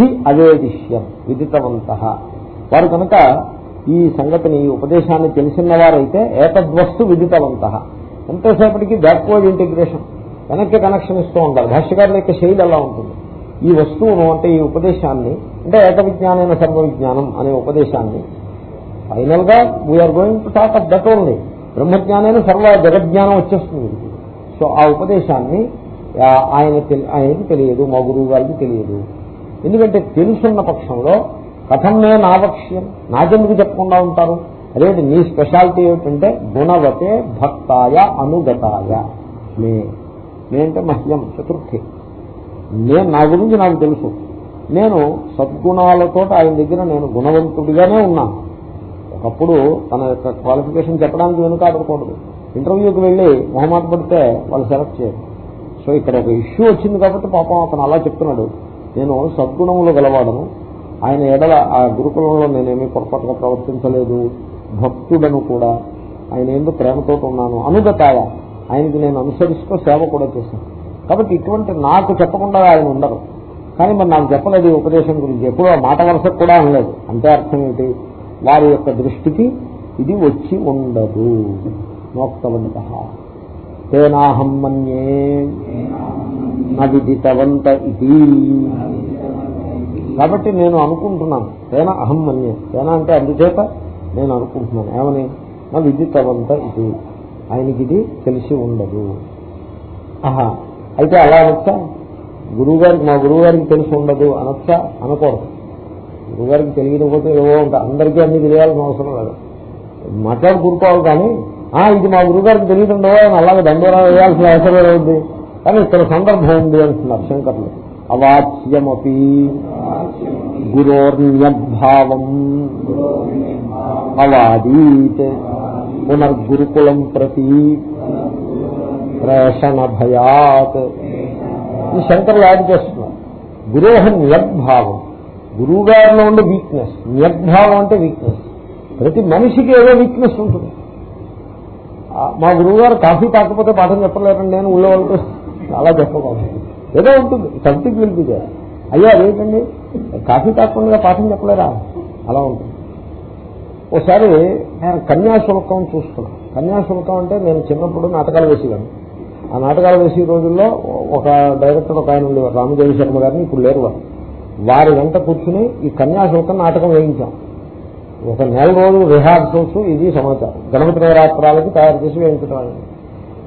హి అవేదిష్యం విదితవంత. వారు కనుక ఈ సంగతిని ఈ ఉపదేశాన్ని తెలిసిన వారైతే ఏతద్వస్తు విదితవంత. ఎంతసేపటికి బ్యాక్వర్డ్ ఇంటిగ్రేషన్ వెనక్కి కనెక్షన్ ఇస్తూ ఉంటారు. భాష్యకారుల యొక్క శైలి అలా ఉంటుంది. ఈ వస్తువును అంటే ఈ ఉపదేశాన్ని అంటే ఏక విజ్ఞానైన సర్వ విజ్ఞానం అనే ఉపదేశాన్ని ఫైనల్గా we are going to talk of that only బ్రహ్మజ్ఞానైన సర్వ జగజ్ఞానం వచ్చేస్తుంది. సో ఆ ఉపదేశాన్ని ఆయన ఆయనకి తెలియదు మా గురువు గారికి తెలియదు. ఎందుకంటే తెలుసున్న పక్షంలో కథమే నావక్ష్యం. నాకెందుకు చెప్పకుండా ఉంటారు? అదేంటి? నీ స్పెషాలిటీ ఏమిటంటే గుణవతే భక్తాయ అనుగతాయ. మే. నేంటే అంటే మహ్యం చతుర్థి. నేను నా గురించి నాకు తెలుసు. నేను సద్గుణాలతో ఆయన దగ్గర నేను గుణవంతుడిగానే ఉన్నాను ఒకప్పుడు తన యొక్క క్వాలిఫికేషన్ చెప్పడానికి వెనుక ఆడకూడదు. ఇంటర్వ్యూకి వెళ్ళి మొహమాట పడితే వాళ్ళు సెలెక్ట్ చేయరు. సో ఇక్కడ ఒక ఇష్యూ వచ్చింది కాబట్టి పాపం అతను అలా చెప్తున్నాడు. నేను సద్గుణములు గలవాడను. ఆయన ఎడల ఆ గురుకులంలో నేనేమీ పొరపాటుగా ప్రవర్తించలేదు. భక్తుడను కూడా. ఆయన ఎందుకు ప్రేమతో ఉన్నాను. అనుగతాయ. ఆయనకి నేను అనుసరిస్తూ సేవ కూడా చేశాను. కాబట్టి ఇటువంటి నాకు చెప్పకుండా ఆయన ఉండరు. కానీ మరి నాకు చెప్పలేదు ఉపదేశం గురించి. ఎప్పుడూ ఆ మాట వరుస కూడా అనలేదు. అంటే అర్థం ఏంటి? వారి యొక్క దృష్టికి ఇది వచ్చి ఉండదు. నోక్తవంత. తేనాహం మన్యే నవిదితవంత ఇది. కాబట్టి నేను అనుకుంటున్నాను. తేన అహం మన్యే. తేన అంటే అందుచేత నేను అనుకుంటున్నాను. ఏమని? నా విదితవంత ఇది. ఆయనకి ఇది తెలిసి ఉండదు. ఆహా అయితే అలా అనొచ్చా? గురువు గారికి మా గురువు గారికి తెలిసి ఉండదు అనొచ్చా? అనకూడదు. గురువు గారికి తెలియకపోతే ఏవో ఉంటాయి అందరికీ అన్ని తెలియాల్సిన అవసరం లేదు. మాట్లాడు కూరుకోవాలి కానీ ఆ ఇది మా గురువు గారికి తెలియదుండో అని అలాగే దండోరా వేయాల్సిన అవసరం ఉంది. కానీ ఇక్కడ సందర్భం ఉంది అంటున్నారు శంకర్లు. అవాచ్యమపి గురోర్న్యద్భావం అవాదీత్. పునర్గురుకులం ప్రతి ప్రేషణ భయాత్ ఈ శంకర్లు యాడ్ చేస్తున్నారు. గురోహ నియద్భావం. గురువు గారిలో ఉండే వీక్నెస్ నియద్భావం అంటే వీక్నెస్ ప్రతి మనిషికి ఏదో వీక్నెస్ ఉంటుంది. మా గురువు గారు కాఫీ తాకపోతే పాఠం చెప్పలేరండి నేను ఊళ్ళో వాళ్ళతో అలా చెప్పకూడదు ఏదో ఉంటుంది. సంథింగ్ అయ్యా అదేంటండి? కాఫీ తాకుండా పాఠం చెప్పలేరా? అలా ఉంటుంది. ఒకసారి నేను కన్యాశుల్కం చూస్తున్నాను కన్యాశుల్కం అంటే నేను చిన్నప్పుడు నాటకాలు వేసేవాడిని ఆ నాటకాలు వేసే రోజుల్లో ఒక డైరెక్టర్ ఒక ఆయన ఉండేవారు రామదేవి శర్మ గారిని ఇప్పుడు లేరు వారు. వారి వెంట కూర్చుని ఈ కన్యాశుల్కం నాటకం వేయించాం. ఒక నెల రోజులు రిహార్సల్స్ ఇది సమాచారం. గణపతి నవరాత్రాలకి తయారు చేసి వేయించడం అనేది.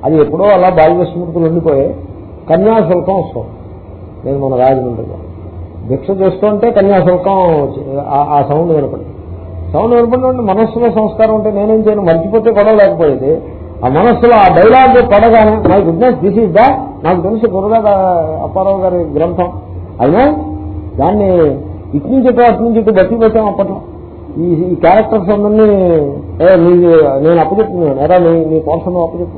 అది ఎప్పుడో అలా బాల్య స్మృతులు ఉండిపోయి కన్యాశుల్కం వస్తుంది. నేను మన రాజమండ్రిలో. దీక్ష చేస్తుంటే కన్యాశుల్కం ఆ- సౌండ్ వినపడి సౌండ్ వినపడిన మనస్సులో సంస్కారం ఉంటే నేనేం చేయను? మర్చిపోతే గొడవ లేకపోయేది. ఆ మనస్సులో ఆ డైలాగ్ పడగానే మై గుడ్నెస్ దిస్ ఈజ్ దా నాకు తెలిసి గురుగా అప్పారావు గారి గ్రంథం. అయినా దాన్ని ఇటు నుంచి అటు నుంచి ఇటు బట్టి పెట్టాం అప్పట్లో. ఈ ఈ క్యారెక్టర్స్ అందరినీ నీ నేను అప్పచెప్తున్నాను ఎరా నీ నీ పోర్షన్ అప్పచెప్పు.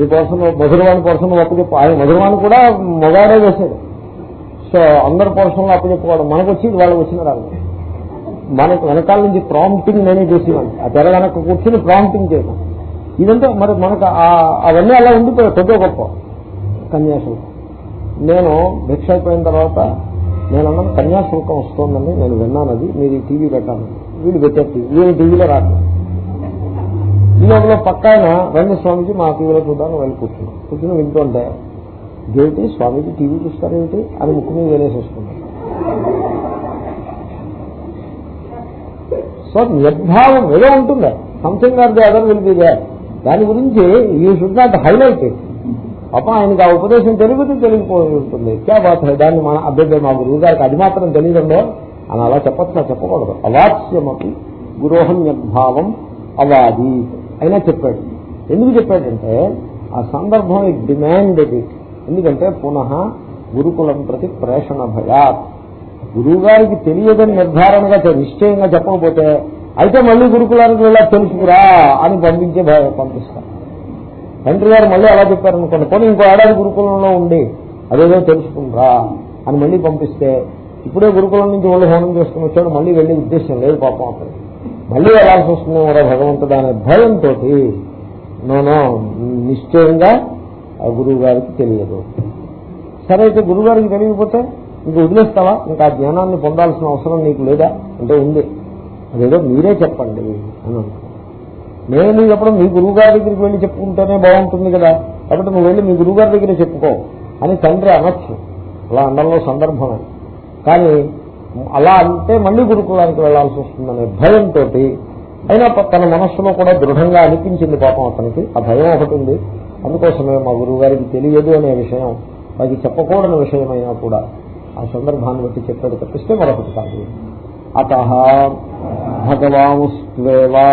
నీ పోర్షన్ మధురవాణి పోర్షన్ అప్పచెప్పు. ఆయన మధురవాణి కూడా మొగాడే వేశాడు. సో అందరి పోర్షన్లో అప్పచెప్పుకోవడం మనకు వచ్చి వాళ్ళకి వచ్చిన రాదు మనకు వెనకాల నుంచి ప్రాంప్టింగ్ నేనే చేసేవాడిని. ఆ తెర వెనక కూర్చుని ప్రాంప్టింగ్ చేయడం ఇదంతా మరి మనకు ఆ- అవన్నీ అలా ఉండిపోయాయి కొద్దిగా గొప్ప కన్యాశుల్కం నేను భిక్ష అయిపోయిన తర్వాత నేను అన్నాను కన్యాశుల్కం వస్తోందని నేను విన్నాను అది. మీరు ఈ టీవీ పెట్టాను వీళ్ళు పెట్టారు టీవీ. వీళ్ళు టీవీలో రాలేదు ఈ లోపల పక్క ఆయన రంగ స్వామిజీ మా టీవీలో చూద్దాను వెళ్ళి కూర్చున్నాను కూర్చుని వింటుంటే ఏమిటి స్వామీజీ టీవీ చూస్తారేమిటి? అని ముక్కు మీద వేలేసేసుకున్నాను బట్ నిర్భావం ఏదో ఉంటుంది. Something or the other will be there దాని గురించి యూ షుడ్ నాట్ హైలైట్ పాప ఆయనకి ఆ ఉపదేశం తెలియదు తెలియకపోయి ఉంటుంది. క్యా బాత్ దాన్ని మన అభ్యర్థి మా గురువు గారికి అది మాత్రం తెలియదండో అని అలా చెప్పచ్చు? చెప్పకూడదు. అవాచ్యమపి గురోహం నిర్భావం అవాది అయినా చెప్పాడు. ఎందుకు చెప్పాడంటే ఆ సందర్భం డిమాండ్ ఇట్ ఎందుకంటే పునః గురుకులం ప్రతి ప్రేషణ భయాత్. గురువు గారికి తెలియదని నిర్ధారణగా నిశ్చయంగా చెప్పకపోతే అయితే మళ్ళీ గురుకులానికి వెళ్ళా తెలుసుకురా అని పంపించే భయ- తండ్రి గారు మళ్ళీ అలా చెప్పారనుకోండి కొన్ని ఇంకో ఏడాది గురుకులంలో ఉండి అదేదో తెలుసుకుంటా అని మళ్ళీ పంపిస్తే ఇప్పుడే గురుకులం నుంచి వాళ్ళు హోనం చేసుకుని వచ్చాడు మళ్ళీ వెళ్ళే ఉద్దేశం లేదు పాపం అక్కడ మళ్ళీ వెళ్ళాల్సి వస్తుందేమో రా భగవంతుడు అనే భయంతో నోనో నిశ్చయంగా ఆ గురువు గారికి తెలియదు. సరే అయితే గురుగారికి తెలియకపోతే ఇంక వదిలేస్తావా? ఇంకా ఆ జ్ఞానాన్ని పొందాల్సిన అవసరం నీకు లేదా? అంటే ఉంది. అదేదో మీరే చెప్పండి అని నేను చెప్పడం మీ గురువు గారి దగ్గరికి వెళ్ళి చెప్పుకుంటేనే బాగుంటుంది కదా. కాబట్టి నువ్వు వెళ్ళి మీ గురువు గారి దగ్గర చెప్పుకో అని తండ్రి అనొచ్చు. అలా అండంలో సందర్భమే కానీ అలా అంటే మళ్ళీ గురుకులానికి వెళ్ళాల్సి వస్తుందనే భయంతో అయినా తన మనస్సులో కూడా దృఢంగా అనిపించింది పాపం అతనికి. ఆ భయం ఒకటి ఉంది. అందుకోసమే మా గురువు గారికి తెలియదు అనే విషయం. వారికి చెప్పకూడని విషయమైనా కూడా. ఆ సందర్భాన్ని బట్టి చెప్పాడు తప్పిస్తే మరొకటి కాదు. అత భగవాముస్వేవా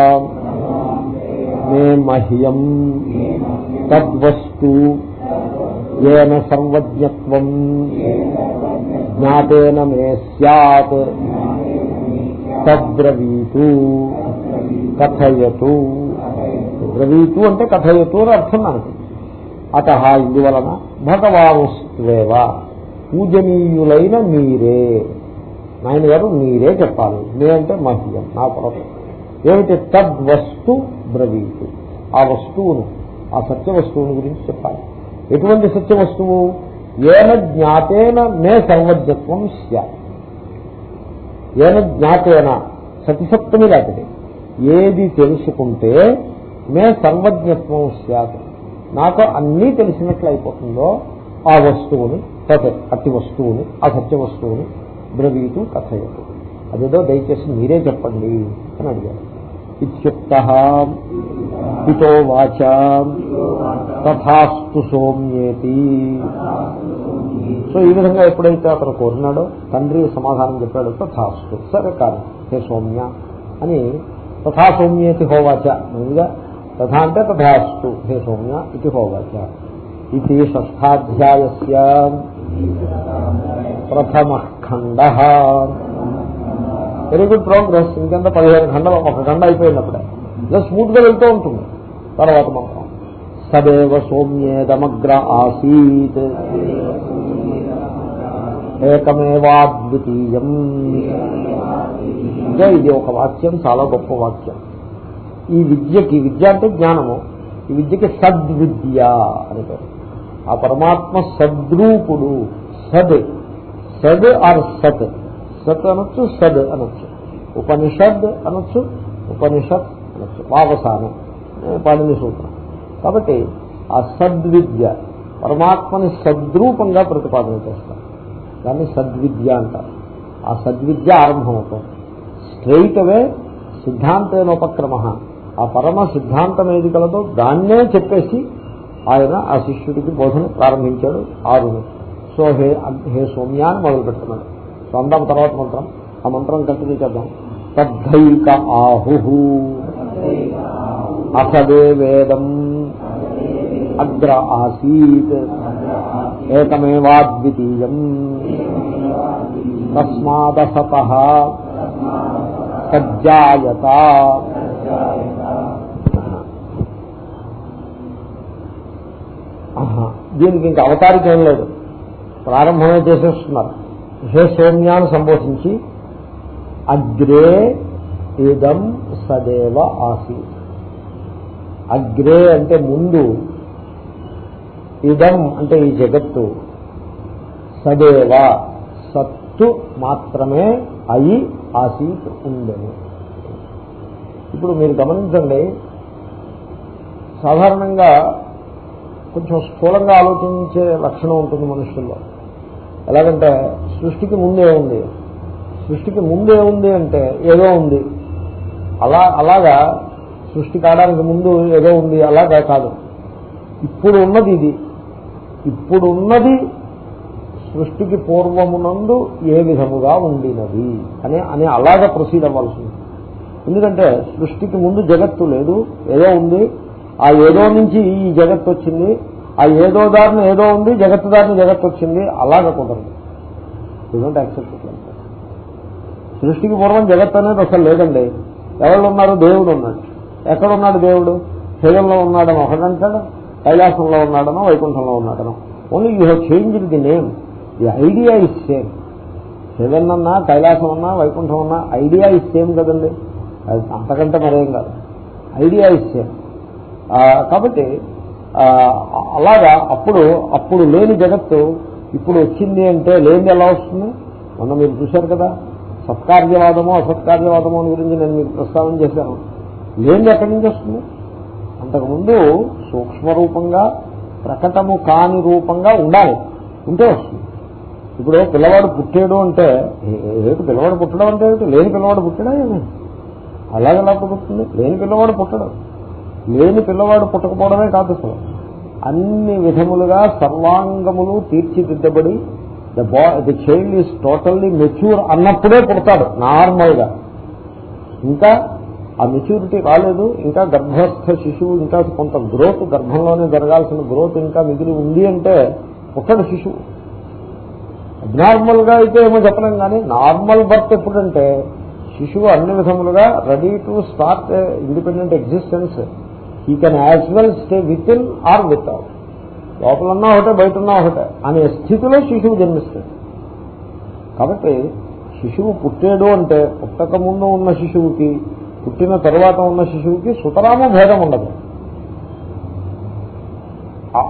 మే మహ్యం తద్వస్తు ఏన సర్వజ్ఞత్వం జ్ఞాతేన మే సత్ తద్బ్రవీతు కథయతు. బ్రవీతు అంటే కథయతు అని అర్థం నాకు అత ఇందువలన భగవాంస్వేవా పూజనీయులైన మీరే. నాయన గారు మీరే చెప్పాలి. నే అంటే మహ్యం నా కొరకు ఏమిటి? తద్వస్తు బ్రవీతు. ఆ వస్తువును ఆ సత్య వస్తువుని గురించి చెప్పాలి. ఎటువంటి సత్య వస్తువు ఏన జ్ఞాతేన మే సర్వజ్ఞత్వం స్యాత్ ఏన జ్ఞాతేన సతిసప్తమి లాంటిది. ఏది తెలుసుకుంటే మే సర్వజ్ఞత్వం స్యాత్. నాకు అన్నీ తెలిసినట్లు అయిపోతుందో ఆ వస్తువుని తత్ అట్టి వస్తువుని ఆ సత్య వస్తువుని బ్రవీతు కథయతు. అదేదో దయచేసి మీరే చెప్పండి అని అడిగారు. ఇత్యుక్త హితో వాచ తథాస్తు సోమ్యేతి. సో ఈ విధంగా ఎప్పుడైతే అతను కోరినాడో తండ్రి సమాధానం చెప్పాడు తథాస్తు. సరే కాదు హే సౌమ్య అని తథా సౌమ్యేతి హోవాచ ముందుగా తథా అంటే తథాస్తు హే సౌమ్య ఇది హోవాచ ఇది షష్టాధ్యాయస్య ప్రథమ ఖండ వెరీ గుడ్ ప్రోగ్రెస్ ఇంకెంత పదిహేను ఖండలు ఒక ఖండ అయిపోయింది అప్పుడే ఇలా స్మూత్గా వెళ్తూ ఉంటుంది. తర్వాత మాత్రం. సదేవ సౌమ్యేదమగ్ర ఆసీత్. ఏకమేవాద్వితీయం. ఇంకా ఇది ఒక వాక్యం చాలా గొప్ప వాక్యం. ఈ విద్యకి విద్య అంటే జ్ఞానము. ఈ విద్యకి సద్విద్య అని పేరు. ఆ పరమాత్మ సద్రూపుడు సద్. సద్ ఆర్ సత్. సత్ అనొచ్చు సద్ అనొచ్చు. ఉపనిషద్ అనొచ్చు ఉపనిషత్ అనొచ్చు. వావసానం పాడిని సూత్రం. కాబట్టి ఆ సద్విద్య పరమాత్మని సద్రూపంగా ప్రతిపాదన చేస్తారు. దాన్ని సద్విద్య అంటారు. ఆ సద్విద్య ఆరంభమవుతుంది. స్ట్రైట్ అవే సిద్ధాంతేనోపక్రమ. ఆ పరమ సిద్ధాంతం ఏది కలదో దాన్నే చెప్పేసి ఆయన ఆ శిష్యుడికి బోధన ప్రారంభించాడు ఆరుని. సో హే హే సౌమ్య అని మొదలు పెడుతున్నాడు సో అందాం తర్వాత మంత్రం ఆ మంత్రం కంటిన్యూ చేద్దాం. తద్ధైక ఆహు అసదే వేదం. అగ్ర ఆసీత్. ఏకమేవాద్వితీయం. తస్మాదసత సజ్జాయత దీనికి ఇంకా అవతారిక ఏం లేదు. ప్రారంభమే చేసేస్తున్నారు. హే సౌమ్యాన్ని సంబోధించి అగ్రే ఇదం సదేవ ఆసి అగ్రే అంటే ముందు ఇదం అంటే ఈ జగత్తు సదేవ సత్తు మాత్రమే అయి ఆసీత్ ఉందని ఇప్పుడు మీరు గమనించండి సాధారణంగా కొంచెం స్థూలంగా ఆలోచించే లక్షణం ఉంటుంది మనుషుల్లో. ఎలాగంటే సృష్టికి ముందే ఉంది. సృష్టికి ముందే ఉంది అంటే ఏదో ఉంది. అలా అలాగా సృష్టి కావడానికి ముందు ఏదో ఉంది అలాగా కాదు. ఇప్పుడు ఉన్నది ఇది. ఇప్పుడు ఉన్నది సృష్టికి పూర్వమునందు ఏ విధముగా ఉండినది అని అని అలాగ ప్రొసీడ్ అవ్వాల్సింది ఎందుకంటే సృష్టికి ముందు జగత్తు లేదు ఏదో ఉంది ఆ ఏదో నుంచి ఈ జగత్తు వచ్చింది ఆ ఏదో దారిని ఏదో ఉంది జగత్తు దారిని జగత్తు వచ్చింది అలాగ కుదరదు. డోంట్ యాక్సెప్ట్ సృష్టికి పూర్వం జగత్ అనేది అసలు లేదండి. ఎవరు ఉన్నారు? దేవుడు ఉన్నాడు. ఎక్కడ ఉన్నాడు దేవుడు హేయంలో ఉన్నాడని ఒకడంటాడు కైలాసంలో ఉన్నాడనో వైకుంఠంలో ఉన్నాడనో. Only you have change the name the idea is same heaven అన్నా కైలాసం అన్నా వైకుంఠం అన్నా ఐడియా ఇస్ సేమ్ కదండి. అది అంతకంటే మరేం కాదు. ఐడియా ఇస్ సేమ్ కాబట్టి అలాగా అప్పుడు అప్పుడు లేని జగత్తు ఇప్పుడు వచ్చింది అంటే లేనిది ఎలా వస్తుంది? మొన్న మీరు చూశారు కదా సత్కార్యవాదము అసత్కార్యవాదము అని గురించి నేను మీకు ప్రస్తావన చేశాను. లేనిది ఎక్కడి నుంచి వస్తుంది? అంతకుముందు సూక్ష్మ రూపంగా ప్రకటము కాని రూపంగా ఉండాలి ఉంటే వస్తుంది. ఇప్పుడు పిల్లవాడు పుట్టాడు అంటే ఏమిటి పిల్లవాడు పుట్టడం అంటే ఏమిటి? లేని పిల్లవాడు పుట్టడా ఏమి? అలాగెలా పుట్టుతుంది లేని పిల్లవాడు పుట్టడం. లేని పిల్లవాడు పుట్టకపోవడమే కాదు అసలు. అన్ని విధములుగా సర్వాంగములు తీర్చిదిద్దబడి ద బా the child is totally mature అన్నప్పుడే పుడతాడు నార్మల్గా. ఇంకా ఆ మెచ్యూరిటీ రాలేదు ఇంకా గర్భస్థ శిశువు ఇంకా కొంత గ్రోత్ గర్భంలోనే జరగాల్సిన గ్రోత్ ఇంకా మిగిలి ఉంది అంటే పుట్టడు శిశువు. అబ్నార్మల్గా అయితే ఏమో చెప్పలేం కానీ నార్మల్ బర్త్ ఎప్పుడంటే శిశువు అన్ని విధములుగా ready to start independent existence he can as well stay within or without లోపలన్నా ఒకటే బయట ఉన్నా ఒకటే అనే స్థితిలో శిశువు జన్మిస్తాడు కాబట్టి శిశువు పుట్టాడు అంటే పుట్టక ముందు ఉన్న శిశువుకి పుట్టిన తర్వాత ఉన్న శిశువుకి సుతరామ భేదం ఉండదు.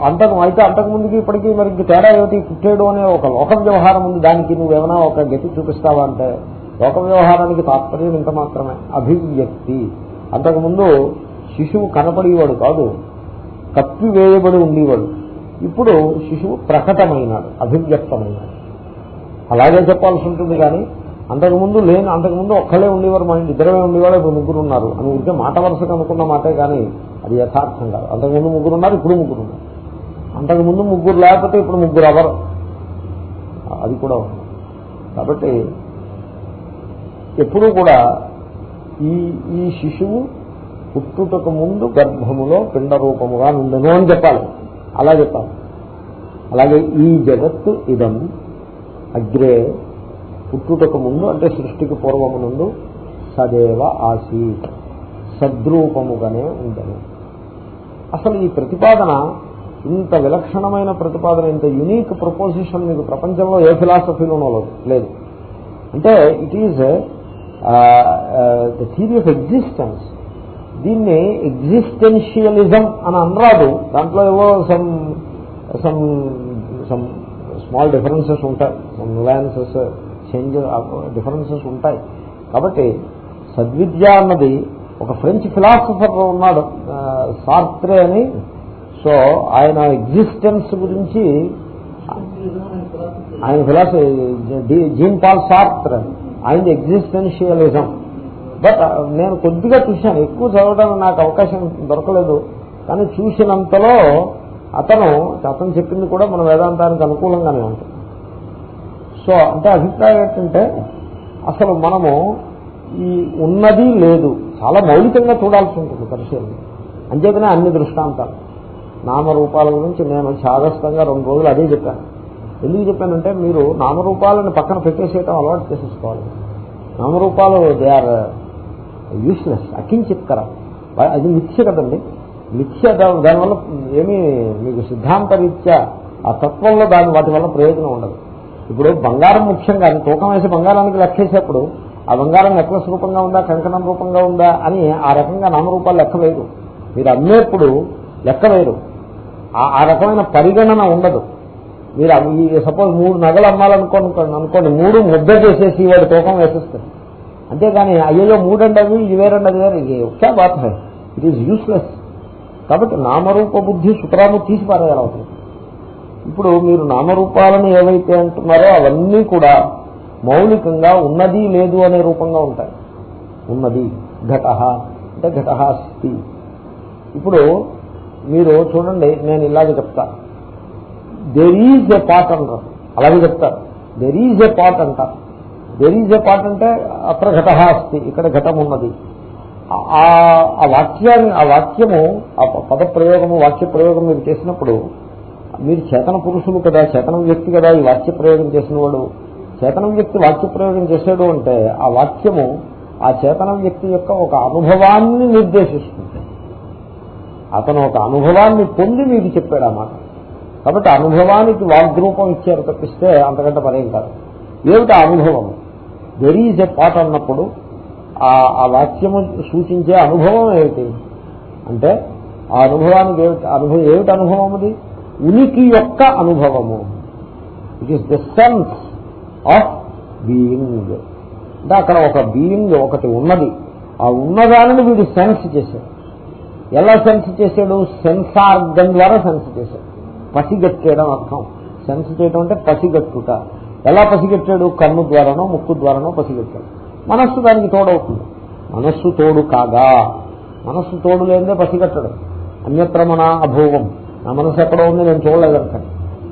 అంతకు అయితే అంతకుముందుకి ఇప్పటికీ మరి తేడా ఏమిటి? పుట్టాడు అనే ఒక లోక వ్యవహారం ఉంది. దానికి నువ్వేమైనా ఒక గతి చూపిస్తావా అంటే లోక వ్యవహారానికి తాత్పర్యం ఇంత మాత్రమే. అభివ్యక్తి. అంతకుముందు శిశువు కనపడేవాడు కాదు. కప్పివేయబడి ఉండేవాడు. ఇప్పుడు శిశువు ప్రకటమైనాడు అభివ్యక్తమైనాడు. అలాగే చెప్పాల్సి ఉంటుంది కానీ అంతకుముందు లేని అంతకుముందు ఒక్కలే ఉండేవారు మా ఇంటి ఇద్దరమే ఉండేవాడు ఇప్పుడు ముగ్గురు ఉన్నారు. అని ఉంటే మాట వరుసగా అనుకున్న మాటే కానీ అది యథార్థం కాదు. అంతకుముందు ముగ్గురు ఉన్నారు ఇప్పుడు ముగ్గురు ఉన్నారు. అంతకుముందు ముగ్గురు లేకపోతే ఇప్పుడు ముగ్గురు అవరు అది కూడా ఉంది. కాబట్టి ఎప్పుడూ కూడా ఈ ఈ శిశువు పుట్టుటకు ముందు గర్భములో పిండ రూపముగా ఉండను అని చెప్పాలి. అలా చెప్పాలి. అలాగే ఈ జగత్తు ఇదం. అగ్రే పుట్టుటకు ముందు అంటే సృష్టికి పూర్వమునందు సదేవ ఆసీత్. సద్రూపముగానే ఉండను. అసలు ఈ ప్రతిపాదన ఇంత విలక్షణమైన ప్రతిపాదన ఇంత యునీక్ ప్రపోజిషన్ మీకు ప్రపంచంలో ఏ ఫిలాసఫీలోనూ లేదు. లేదు. అంటే it is the theory of existence దీన్ని ఎగ్జిస్టెన్షియలిజం అని అనరాదు. దాంట్లో ఏవో some some some small differences ఉంటాయి. సమ్ రిలయన్సెస్ చేంజ్ డిఫరెన్సెస్ ఉంటాయి. కాబట్టి సద్విద్య అన్నది ఒక ఫ్రెంచ్ ఫిలాసఫర్ ఉన్నాడు సార్త్రే అని. సో ఆయన ఎగ్జిస్టెన్స్ గురించి ఆయన ఫిలాసఫీ జీన్ పాల్ సార్త్ర ఆయన ఎగ్జిస్టెన్షియలిజం బట్ uh, నేను కొద్దిగా చూశాను. ఎక్కువ చదవడానికి నాకు అవకాశం దొరకలేదు. కానీ చూసినంతలో అతను అతను చెప్పింది కూడా మన వేదాంతానికి అనుకూలంగానే ఉంటుంది. సో అంటే అభిప్రాయం ఏంటంటే అసలు మనము ఈ ఉన్నది లేదు. చాలా మౌలికంగా చూడాల్సి ఉంటుంది పరిశీలన. అంచేతనే అన్ని దృష్టాంతాలు. నామరూపాల గురించి నేను చాదస్తంగా రెండు రోజులు అదే చెప్పాను. ఎందుకు చెప్పానంటే మీరు నామరూపాలను పక్కన పెట్టేసేయటం అలవాటు చేసేసుకోవాలి. నామరూపాలు దే ఆర్ యూస్లెస్ అకించిత్కరం అది మిథ్య కదండి. మిథ్య దానివల్ల ఏమీ మీకు సిద్ధాంత రీత్యా ఆ తత్వంలో దాని వాటి వల్ల ప్రయోజనం ఉండదు. ఇప్పుడు బంగారం ముఖ్యంగా తూకం వేసి బంగారానికి లెక్కేసేప్పుడు ఆ బంగారం నెక్లెస్ రూపంగా ఉందా కంకణం రూపంగా ఉందా అని ఆ రకంగా నామరూపాలు లెక్క వేయరు. మీరు అమ్మేప్పుడు లెక్క వేయరు. ఆ- ఆ రకమైన పరిగణన ఉండదు. మీరు సపోజ్ మూడు నగలు అమ్మాలనుకోండి అనుకోండి మూడు ముద్ద చేసేసి వాడు తూకం వేసేస్తారు. అంతేగాని అయ్యో మూడండి అవి ఇది వేరండి అది ఇది ఒకే బాధ ఇట్ ఈజ్ యూస్లెస్ కాబట్టి నామరూప బుద్ధి సుతరాము తీసి పారేయాలవుతుంది ఇప్పుడు మీరు నామరూపాలను ఏవైతే అంటున్నారో అవన్నీ కూడా మౌలికంగా ఉన్నది లేదు అనే రూపంగా ఉంటాయి. ఉన్నది ఘట అంటే ఘట అస్థి ఇప్పుడు మీరు చూడండి నేను ఇలాగే చెప్తా. దెర్ ఈజ్ ఎ పాట్ అంటారు. అలాగే చెప్తారు. దెర్ ఈజ్ ఎ పాట్ అంటారు. దెర్ ఈజ్ ఎ అంటే అత్ర ఘట అస్తి ఇక్కడ ఘటం ఉన్నది. ఆ- వాక్యాన్ని ఆ వాక్యము ఆ పద ప్రయోగము వాక్య ప్రయోగం మీరు చేసినప్పుడు మీరు చేతన పురుషులు కదా చేతనం వ్యక్తి కదా ఈ వాక్య ప్రయోగం చేసిన వాడు చేతనం వ్యక్తి వాక్య ప్రయోగం చేశాడు అంటే ఆ వాక్యము ఆ చేతనం వ్యక్తి యొక్క ఒక అనుభవాన్ని నిర్దేశిస్తుంది. అతను ఒక అనుభవాన్ని పొంది మీకు చెప్పాడు అన్నమాట కాబట్టి అనుభవానికి వాగ్రూపం ఇచ్చారు తప్పిస్తే అంతకంటే మరేం కాదు. ఏమిటి అనుభవం? దెర్ ఈజ్ ఎ పాట్ అన్నప్పుడు ఆ ఆ వాక్యము సూచించే అనుభవం ఏమిటి? అంటే ఆ అనుభవానికి ఏమిటి అనుభవం ఏమిటి అనుభవం అది? ఉనికి యొక్క అనుభవము. It is the sense of being అంటే అక్కడ ఒక బీయింగ్ ఒకటి ఉన్నది. ఆ ఉన్నదానిని వీడు సెన్స్ చేశాడు. ఎలా సెన్స్ చేశాడు? సెన్సార్గన్ ద్వారా సెన్స్ చేశాడు. పసిగట్టేయడం అర్థం. సెన్స్ చేయడం అంటే పసిగట్టుట ఎలా పసిగట్టాడు? కన్ను ద్వారానో ముక్కు ద్వారానో పసిగట్టాడు. మనస్సు దానికి తోడవుతుంది. మనస్సు తోడు కాగా మనస్సు తోడు లేదే పసిగట్టడం. అన్యత్ర మన అభోగం. నా మనస్సు ఎక్కడో ఉంది నేను చూడలేదంటాను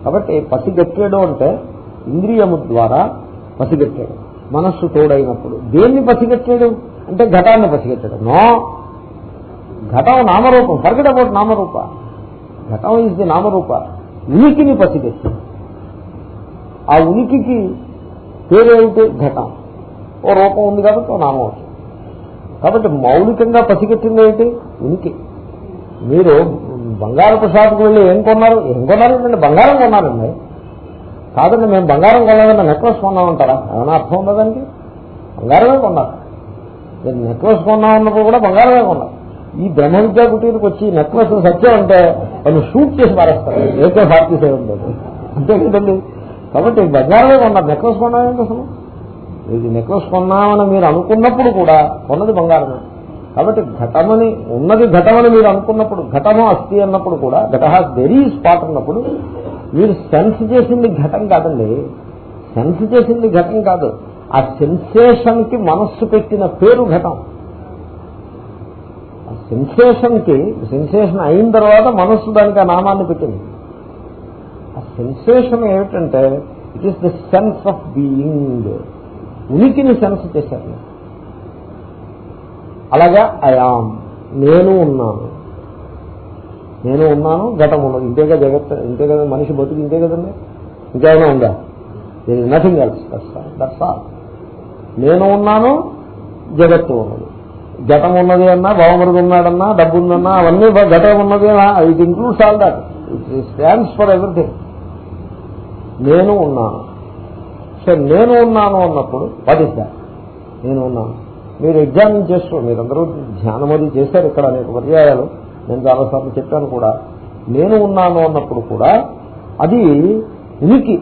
కాబట్టి పసిగట్టాడు అంటే ఇంద్రియము ద్వారా పసిగట్టాడు. మనస్సు తోడైనప్పుడు. దేన్ని పసిగట్టాడు? అంటే ఘటాన్ని పసిగట్టాడు. నో. ఘటం నామరూపం. ఫర్గట్ అబౌట్ నామరూప. ఘటం ఇస్ నామరూప. ఉనికిని పసిగట్టాడు. ఆ ఉనికికి పేరేమిటి? ఘటం. ఓ రూపం ఉంది కాబట్టి ఓ నామం వచ్చింది. కాబట్టి మౌలికంగా పసిగట్టింది ఏంటి ఉనికి. మీరు బంగారపు షాపుకి వెళ్ళి ఏం కొన్నారు? ఏం కొన్నారండి బంగారం కొన్నారండి. కాదండి మేము బంగారం కొన్నామని నెక్లెస్ కొన్నామంటారా? ఏమైనా అర్థం ఉండదండి బంగారమే కొన్నారు. నేను నెక్లెస్ కొన్నామన్నప్పుడు కూడా బంగారమే కొన్నారు. ఈ బ్రహ్మవిద్యా కుటీరికి వచ్చి నెక్లెస్ సత్యం అంటే వాళ్ళు షూట్ చేసి పారేస్తారు. ఏకే ఫార్టీ సెవెన్ అంతే కదండి. కాబట్టి బజార్లో కొన్నారు నెక్లెస్ కొన్నామేంటి అసలు? ఇది నెక్లెస్ కొన్నామని మీరు అనుకున్నప్పుడు కూడా కొన్నది బంగారమే. కాబట్టి ఘటమని ఉన్నది ఘటమని మీరు అనుకున్నప్పుడు ఘటము అస్థి అన్నప్పుడు కూడా ఘట వెరీ స్పాట్ అన్నప్పుడు మీరు సెన్స్ చేసింది ఘటం కాదండి. సెన్స్ చేసింది ఘటం కాదు. ఆ సెన్సేషన్కి మనస్సు పెట్టిన పేరు ఘటం. ఆ సెన్సేషన్కి సెన్సేషన్ అయిన తర్వాత మనస్సు దానికి ఆ నామాన్ని పెట్టింది. సెన్సేషన్ ఏమిటంటే it is the sense of being ఉనికిని సెన్స్ చేశారు. అలాగా అయాం నేను ఉన్నాను. నేను ఉన్నాను ఘటం ఉన్నది. ఇంతేగా జగత్ ఇంతే కదా మనిషి బతుకు ఇంతే కదండి? ఇంకేమైనా ఉందా? There is nothing else that's all నేను ఉన్నాను జగత్తు ఉన్నది. ఘటం ఉన్నది అన్నా బావమరుగు ఉన్నాడన్నా డబ్బు ఉందన్నా అవన్నీ ఘటం ఉన్నది it includes all that it stands for everything నేను ఉన్నాను. సో నేను ఉన్నాను అన్నప్పుడు పదిద్దా నేను ఉన్నాను. మీరు ఎగ్జామిన్ చేస్తూ మీరందరూ ధ్యానం అది చేశారు ఇక్కడ అనేక పర్యాయాలు. నేను చాలాసార్లు చెప్పాను కూడా. నేను ఉన్నాను అన్నప్పుడు కూడా అది ఉనికి.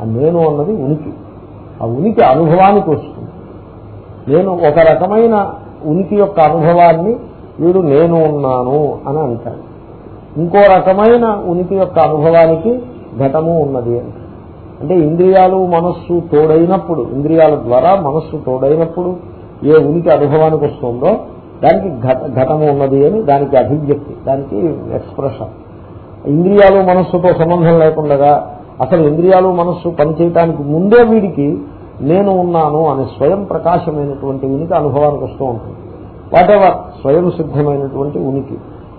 ఆ నేను అన్నది ఉనికి. ఆ ఉనికి అనుభవానికి వస్తుంది. నేను ఒక రకమైన ఉనికి యొక్క అనుభవాన్ని వీడు నేను ఉన్నాను అని అంటాడు. ఇంకో రకమైన ఉనికి యొక్క అనుభవానికి ఘటము ఉన్నది అని. అంటే ఇంద్రియాలు మనస్సు తోడైనప్పుడు ఇంద్రియాల ద్వారా మనస్సు తోడైనప్పుడు ఏ ఉనికి అనుభవానికి వస్తుందో దానికి ఘట ఘటము ఉన్నది అని దానికి అభివ్యక్తి దానికి ఎక్స్ప్రెషన్. ఇంద్రియాలు మనస్సుతో సంబంధం లేకుండా అసలు ఇంద్రియాలు మనస్సు పనిచేయటానికి ముందే వీడికి నేను ఉన్నాను అనే స్వయం ప్రకాశమైనటువంటి ఉనికి అనుభవానికి వస్తూ ఉంటుంది. వాటెవర్? స్వయం సిద్ధమైనటువంటి ఉనికి.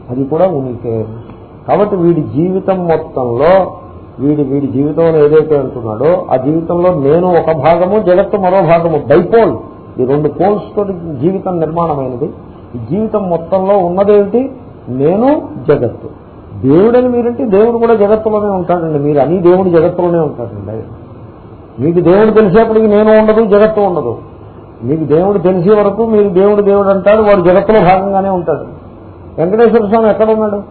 అది కూడా ఉనికి. కాబట్టి వీడి జీవితం మొత్తంలో వీడి వీడి జీవితంలో ఏదైతే అంటున్నాడో ఆ జీవితంలో నేను ఒక భాగము జగత్తు మరో భాగము డైపోల్ ఈ రెండు పోల్స్ తోటి జీవితం నిర్మాణమైనది. ఈ జీవితం మొత్తంలో ఉన్నదేమిటి? నేను జగత్తు. దేవుడని మీరంటే దేవుడు కూడా జగత్తులోనే ఉంటాడండి. మీరు అని దేవుడు జగత్తులోనే ఉంటాడండి మీకు దేవుడు తెలిసేప్పటికి నేను ఉండదు జగత్తు ఉండదు. మీకు దేవుడు తెలిసే వరకు మీరు దేవుడు దేవుడు అంటాడు వాడు జగత్తులో భాగంగానే ఉంటాడు. వెంకటేశ్వర స్వామి ఎక్కడ ఉన్నాడు?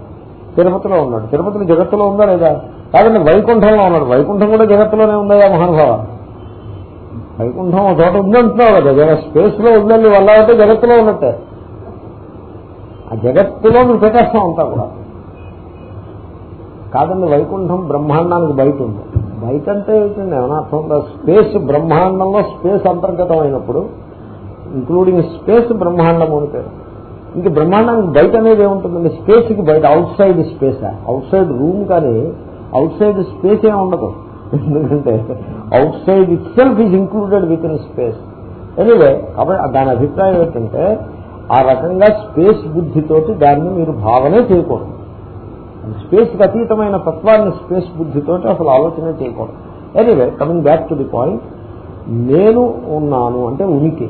తిరుపతిలో ఉన్నాడు. తిరుపతిలో జగత్తులో ఉందా లేదా? కాదండి వైకుంఠంలో ఉన్నాడు. వైకుంఠం కూడా జగత్తులోనే ఉందా మహానుభావ? వైకుంఠం ఒక చోట ఉందంటున్నావు కదా. జగ స్పేస్లో ఉందండి వల్ల అంటే జగత్తులో ఉన్నట్టే. ఆ జగత్తులో నువ్వు పెట్టేస్తాం అంతా కూడా. కాదండి వైకుంఠం బ్రహ్మాండానికి బయట ఉంది. బయట అంటే ఏంటండి ఏమైనా అర్థం ఉందా? స్పేస్ బ్రహ్మాండంలో స్పేస్ అంతర్గతం అయినప్పుడు ఇంక్లూడింగ్ స్పేస్ బ్రహ్మాండం అని పేరు. ఇంక బ్రహ్మాండానికి బయట అనేది ఏముంటుందండి? స్పేస్కి బయట అవుట్ సైడ్ స్పేసా అవుట్ సైడ్ రూమ్ కానీ అవుట్ సైడ్ స్పేస్ ఏమి ఉండదు. ఎందుకంటే outside itself is included within space anyway కాబట్టి దాని అభిప్రాయం ఏంటంటే ఆ రకంగా స్పేస్ బుద్ధితోటి దాన్ని మీరు భావనే చేయకూడదు. స్పేస్కి అతీతమైన తత్వాన్ని స్పేస్ బుద్ధితోటి అసలు ఆలోచన చేయకూడదు. Anyway coming back to the point నేను ఉన్నాను అంటే ఉనికి.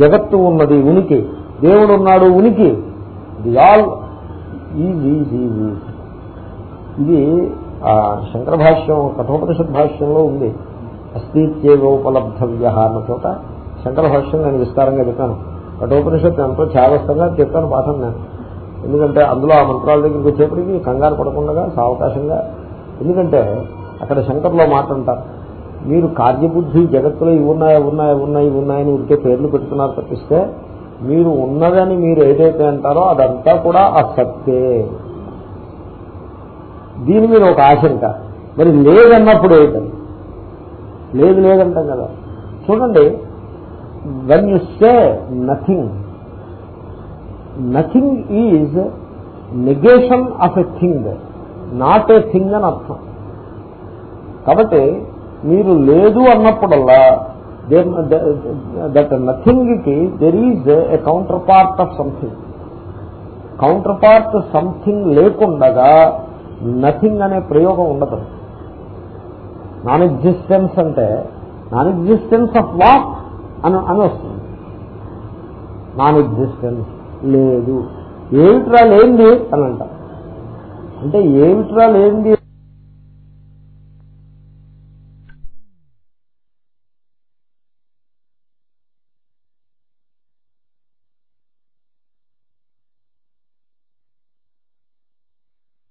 జగత్తు ఉన్నది ఉనికి. దేవుడు ఉన్నాడు ఉనికి. The all is is is ఇది శంకర భాష్యం కఠోపనిషత్ భాష్యంలో ఉంది. అస్థిత్యేవోపలబ్ధవ్య అన్న చోట శంకర భాష్యం నేను విస్తారంగా చెప్పాను. కఠోపనిషత్ ఎంతో ఛావస్తంగా చెప్పాను పాఠం నేను. ఎందుకంటే అందులో ఆ మంత్రాల దగ్గరికి వచ్చేప్పటికి కంగారు పడకుండా సావకాశంగా. ఎందుకంటే అక్కడ శంకర్లో మాట అంటారు. మీరు కార్యబుద్ధి జగత్తులో ఇవి ఉన్నాయి ఉన్నాయి ఉన్నాయి ఉన్నాయని ఉంటే పేర్లు పెట్టుకున్నారు తప్పిస్తే మీరు ఉన్నదని మీరు ఏదైతే అంటారో అదంతా కూడా అసత్తే దీని మీద ఒక ఆశంక మరి లేదన్నప్పుడు ఏంటది లేదు లేదంటాం కదా. చూడండి when you say nothing nothing is negation of a thing not a thing అని అర్థం. కాబట్టి మీరు లేదు అన్నప్పుడల్లా that నథింగ్కి there is a counter of something counter something లేకుండగా nothing అనే ప్రయోగం ఉండదు. నాన్ ఎగ్జిస్టెన్స్ అంటే నాన్ ఎగ్జిస్టెన్స్ ఆఫ్ వాట్ అని అని వస్తుంది. నాన్ ఎగ్జిస్టెన్స్ లేదు. ఏమిట్రా లేనిది? అని అంటారు. అంటే ఏమిట్రా లేనిది?